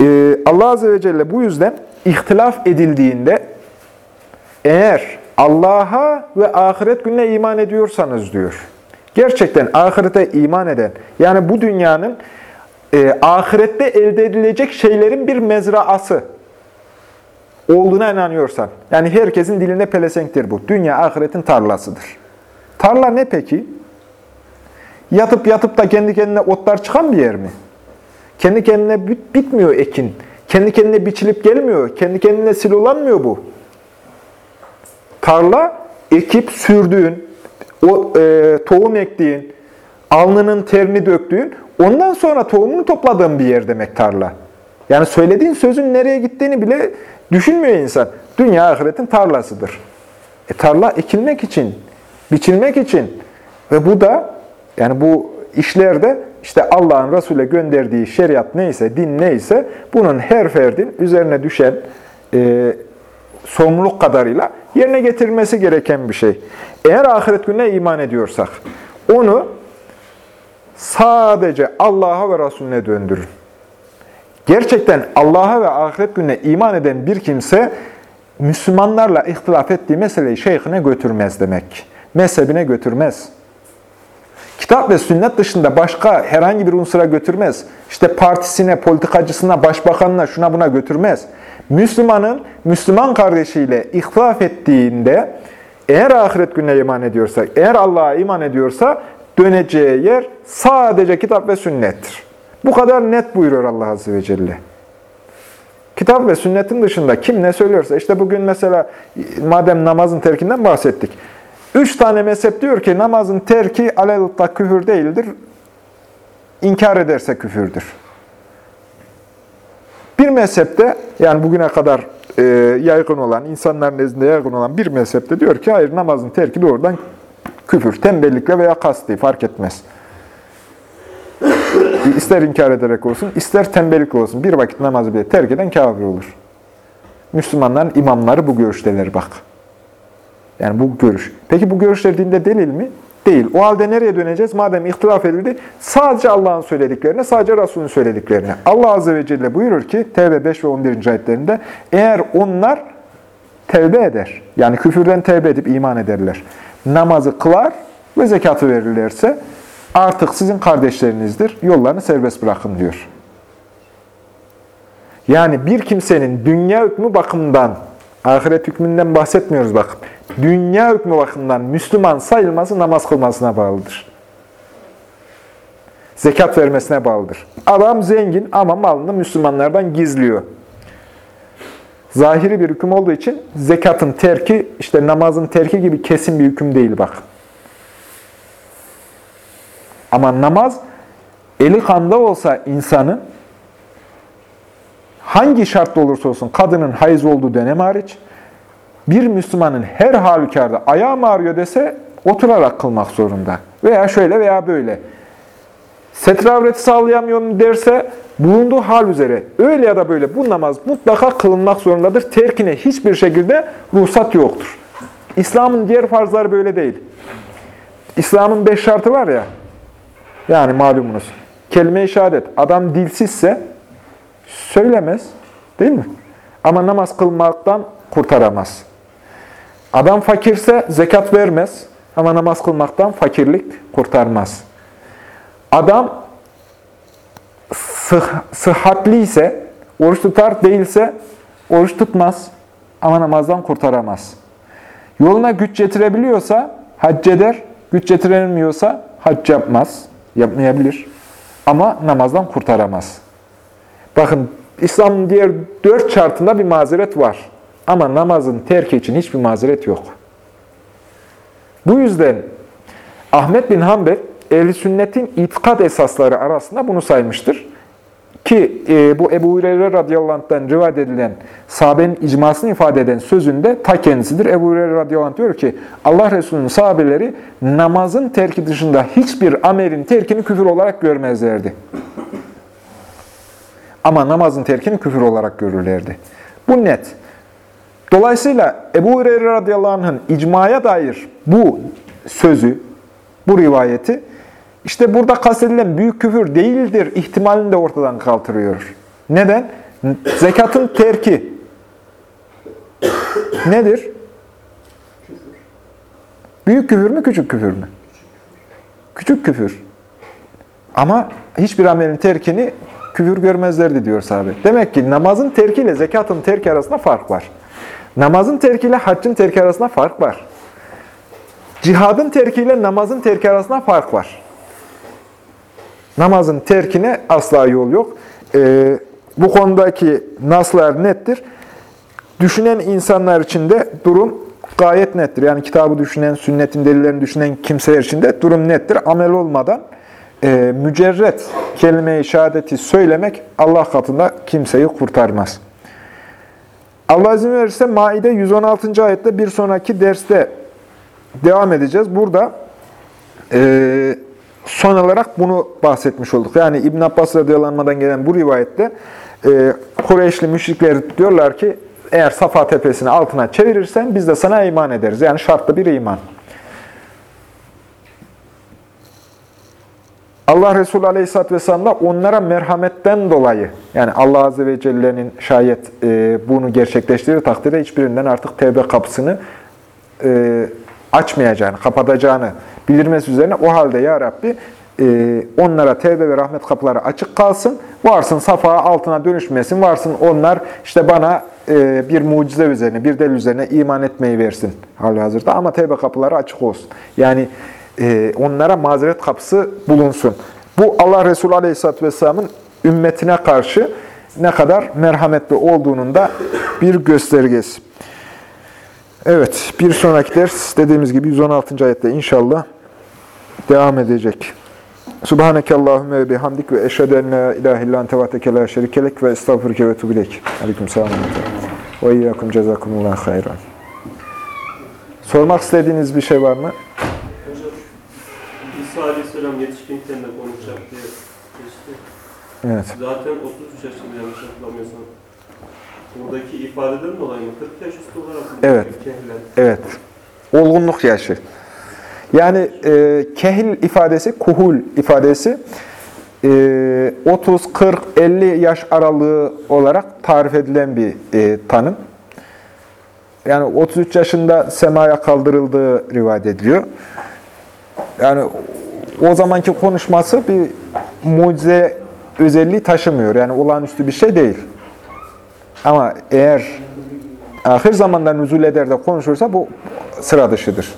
Speaker 1: e, Allah Azze ve Celle bu yüzden ihtilaf edildiğinde eğer Allah'a ve ahiret gününe iman ediyorsanız diyor. Gerçekten ahirete iman eden, yani bu dünyanın e, ahirette elde edilecek şeylerin bir mezraası, olduğuna inanıyorsan, yani herkesin dilinde pelesenktir bu. Dünya ahiretin tarlasıdır. Tarla ne peki? Yatıp yatıp da kendi kendine otlar çıkan bir yer mi? Kendi kendine bit bitmiyor ekin. Kendi kendine biçilip gelmiyor. Kendi kendine silolanmıyor bu. Tarla ekip sürdüğün, o e, tohum ektiğin, alnının terini döktüğün, ondan sonra tohumunu topladığın bir yer demek tarla. Yani söylediğin sözün nereye gittiğini bile düşünmüyor insan. Dünya ahiretin tarlasıdır. E, tarla ekilmek için, biçilmek için ve bu da yani bu işlerde işte Allah'ın Resul'e gönderdiği şeriat neyse, din neyse bunun her ferdin üzerine düşen e, sorumluluk kadarıyla yerine getirilmesi gereken bir şey. Eğer ahiret gününe iman ediyorsak, onu sadece Allah'a ve Resulüne döndürün. Gerçekten Allah'a ve ahiret gününe iman eden bir kimse, Müslümanlarla ihtilaf ettiği meseleyi şeyhine götürmez demek. Mezhebine götürmez. Kitap ve sünnet dışında başka herhangi bir unsura götürmez. İşte partisine, politikacısına, başbakanına, şuna buna götürmez. Müslümanın Müslüman kardeşiyle ihtilaf ettiğinde eğer ahiret gününe iman ediyorsa, eğer Allah'a iman ediyorsa döneceği yer sadece kitap ve sünnettir. Bu kadar net buyuruyor Allah Azze ve Celle. Kitap ve sünnetin dışında kim ne söylüyorsa, işte bugün mesela madem namazın terkinden bahsettik. Üç tane mezhep diyor ki namazın terki alelutta küfür değildir, inkar ederse küfürdür. Bir mezhepte, yani bugüne kadar e, yaygın olan, insanların nezdinde yaygın olan bir mezhepte diyor ki hayır namazın terki doğrudan küfür, tembellikle veya kasti fark etmez. İster inkar ederek olsun, ister tembellik olsun. Bir vakit namazı bile terk eden kafir olur. Müslümanların imamları bu görüşteler bak. Yani bu görüş. Peki bu görüşler dinde delil mi? Değil. O halde nereye döneceğiz? Madem ihtilaf edildi, sadece Allah'ın söylediklerine, sadece Resul'ün söylediklerine. Allah Azze ve Celle buyurur ki, Tevbe 5 ve 11. ayetlerinde, eğer onlar tevbe eder, yani küfürden tevbe edip iman ederler, namazı kılar ve zekatı verirlerse, artık sizin kardeşlerinizdir, yollarını serbest bırakın diyor. Yani bir kimsenin dünya hükmü bakımından, ahiret hükmünden bahsetmiyoruz bakın, dünya hükmü bakımından Müslüman sayılması namaz kılmasına bağlıdır. Zekat vermesine bağlıdır. Adam zengin ama malını Müslümanlardan gizliyor. Zahiri bir hüküm olduğu için zekatın terki, işte namazın terki gibi kesin bir hüküm değil bak. Ama namaz eli kanda olsa insanın hangi şartla olursa olsun kadının hayız olduğu dönem hariç bir Müslümanın her halükarda ayağı ağrıyor dese oturarak kılmak zorunda. Veya şöyle veya böyle. Setre avreti sağlayamıyorum derse bulunduğu hal üzere öyle ya da böyle bu namaz mutlaka kılınmak zorundadır. Terkine hiçbir şekilde ruhsat yoktur. İslam'ın diğer farzları böyle değil. İslam'ın beş şartı var ya, yani malumunuz. Kelime-i şehadet. Adam dilsizse söylemez. Değil mi? Ama namaz kılmaktan kurtaramaz. Adam fakirse zekat vermez ama namaz kılmaktan fakirlik kurtarmaz. Adam sıh sıhhatli ise, oruç tutar değilse oruç tutmaz ama namazdan kurtaramaz. Yoluna güç getirebiliyorsa hac eder, güç getiremiyorsa hac yapmaz, yapmayabilir ama namazdan kurtaramaz. Bakın İslam'ın diğer dört şartında bir mazeret var. Ama namazın terki için hiçbir mazeret yok. Bu yüzden Ahmet bin Hanbel ehl sünnetin itikat esasları arasında bunu saymıştır. Ki e, bu Ebu Hureyre radıyallahu anh'tan rivayet edilen sahabenin icmasını ifade eden sözünde ta kendisidir. Ebu Hureyre radıyallahu anh diyor ki Allah Resulü'nün sahabeleri namazın terki dışında hiçbir amelin terkini küfür olarak görmezlerdi. Ama namazın terkini küfür olarak görürlerdi. Bu net. Dolayısıyla Ebu Hureyre radıyallahu anh'ın icmaya dair bu sözü, bu rivayeti, işte burada kastedilen büyük küfür değildir ihtimalini de ortadan kaldırıyor. Neden? Zekatın terki nedir? Büyük küfür mü, küçük küfür mü? Küçük küfür. Ama hiçbir amelin terkini küfür görmezlerdi diyor sahabe. Demek ki namazın terkiyle zekatın terki arasında fark var. Namazın terkiyle haccın terki arasında fark var. Cihadın terkiyle namazın terki arasında fark var. Namazın terkine asla yol yok. Ee, bu konudaki naslar nettir. Düşünen insanlar için de durum gayet nettir. Yani kitabı düşünen, sünnetin delillerini düşünen kimseler için de durum nettir. Amel olmadan e, mücerret kelime-i söylemek Allah katında kimseyi kurtarmaz. Allah izin verirse Maide 116. ayette bir sonraki derste devam edeceğiz. Burada e, son olarak bunu bahsetmiş olduk. Yani İbn Abbas radıyallahu gelen bu rivayette e, Kureyşli müşrikler diyorlar ki eğer Safa tepesini altına çevirirsen biz de sana iman ederiz. Yani şartlı bir iman. Allah Resulü Aleyhisselatü Vesselam da onlara merhametten dolayı, yani Allah Azze ve Celle'nin şayet e, bunu gerçekleştirir takdirde hiçbirinden artık tevbe kapısını e, açmayacağını, kapatacağını bildirmesi üzerine o halde Ya Rabbi e, onlara tevbe ve rahmet kapıları açık kalsın, varsın safa altına dönüşmesin, varsın onlar işte bana e, bir mucize üzerine, bir delil üzerine iman etmeyi versin. Hali hazırda. Ama tevbe kapıları açık olsun. Yani e, onlara mazeret kapısı bulunsun. Bu Allah Resulü Aleyhisselatü Vesselam'ın ümmetine karşı ne kadar merhametli olduğunun da bir göstergesi. Evet, bir sonraki ders dediğimiz gibi 116. ayette inşallah devam edecek. Subhaneke Allahümme ve bihamdik ve eşhedü en la ilahe illan tevateke la şerikelek ve estağfurke ve tubilek. Aleyküm selam. Ve iyyakum cezakumullah hayran. Sormak istediğiniz bir şey var mı?
Speaker 2: İsa Aleyhisselam yetişkinken de konuşacak diye geçti.
Speaker 1: Evet.
Speaker 2: Zaten 33 yaşında yanlış hatırlamıyorsam. Buradaki ifadeden dolayı mı? 40 yaş üstü olarak mı?
Speaker 1: Evet.
Speaker 2: Kehlen.
Speaker 1: Evet. Olgunluk yaşı. Yani e, kehil ifadesi, kuhul ifadesi e, 30, 40, 50 yaş aralığı olarak tarif edilen bir e, tanım. Yani 33 yaşında semaya kaldırıldığı rivayet ediliyor. Yani o zamanki konuşması bir mucize özelliği taşımıyor. Yani olağanüstü bir şey değil. Ama eğer ahir zamanda nüzul eder de konuşursa bu sıra dışıdır.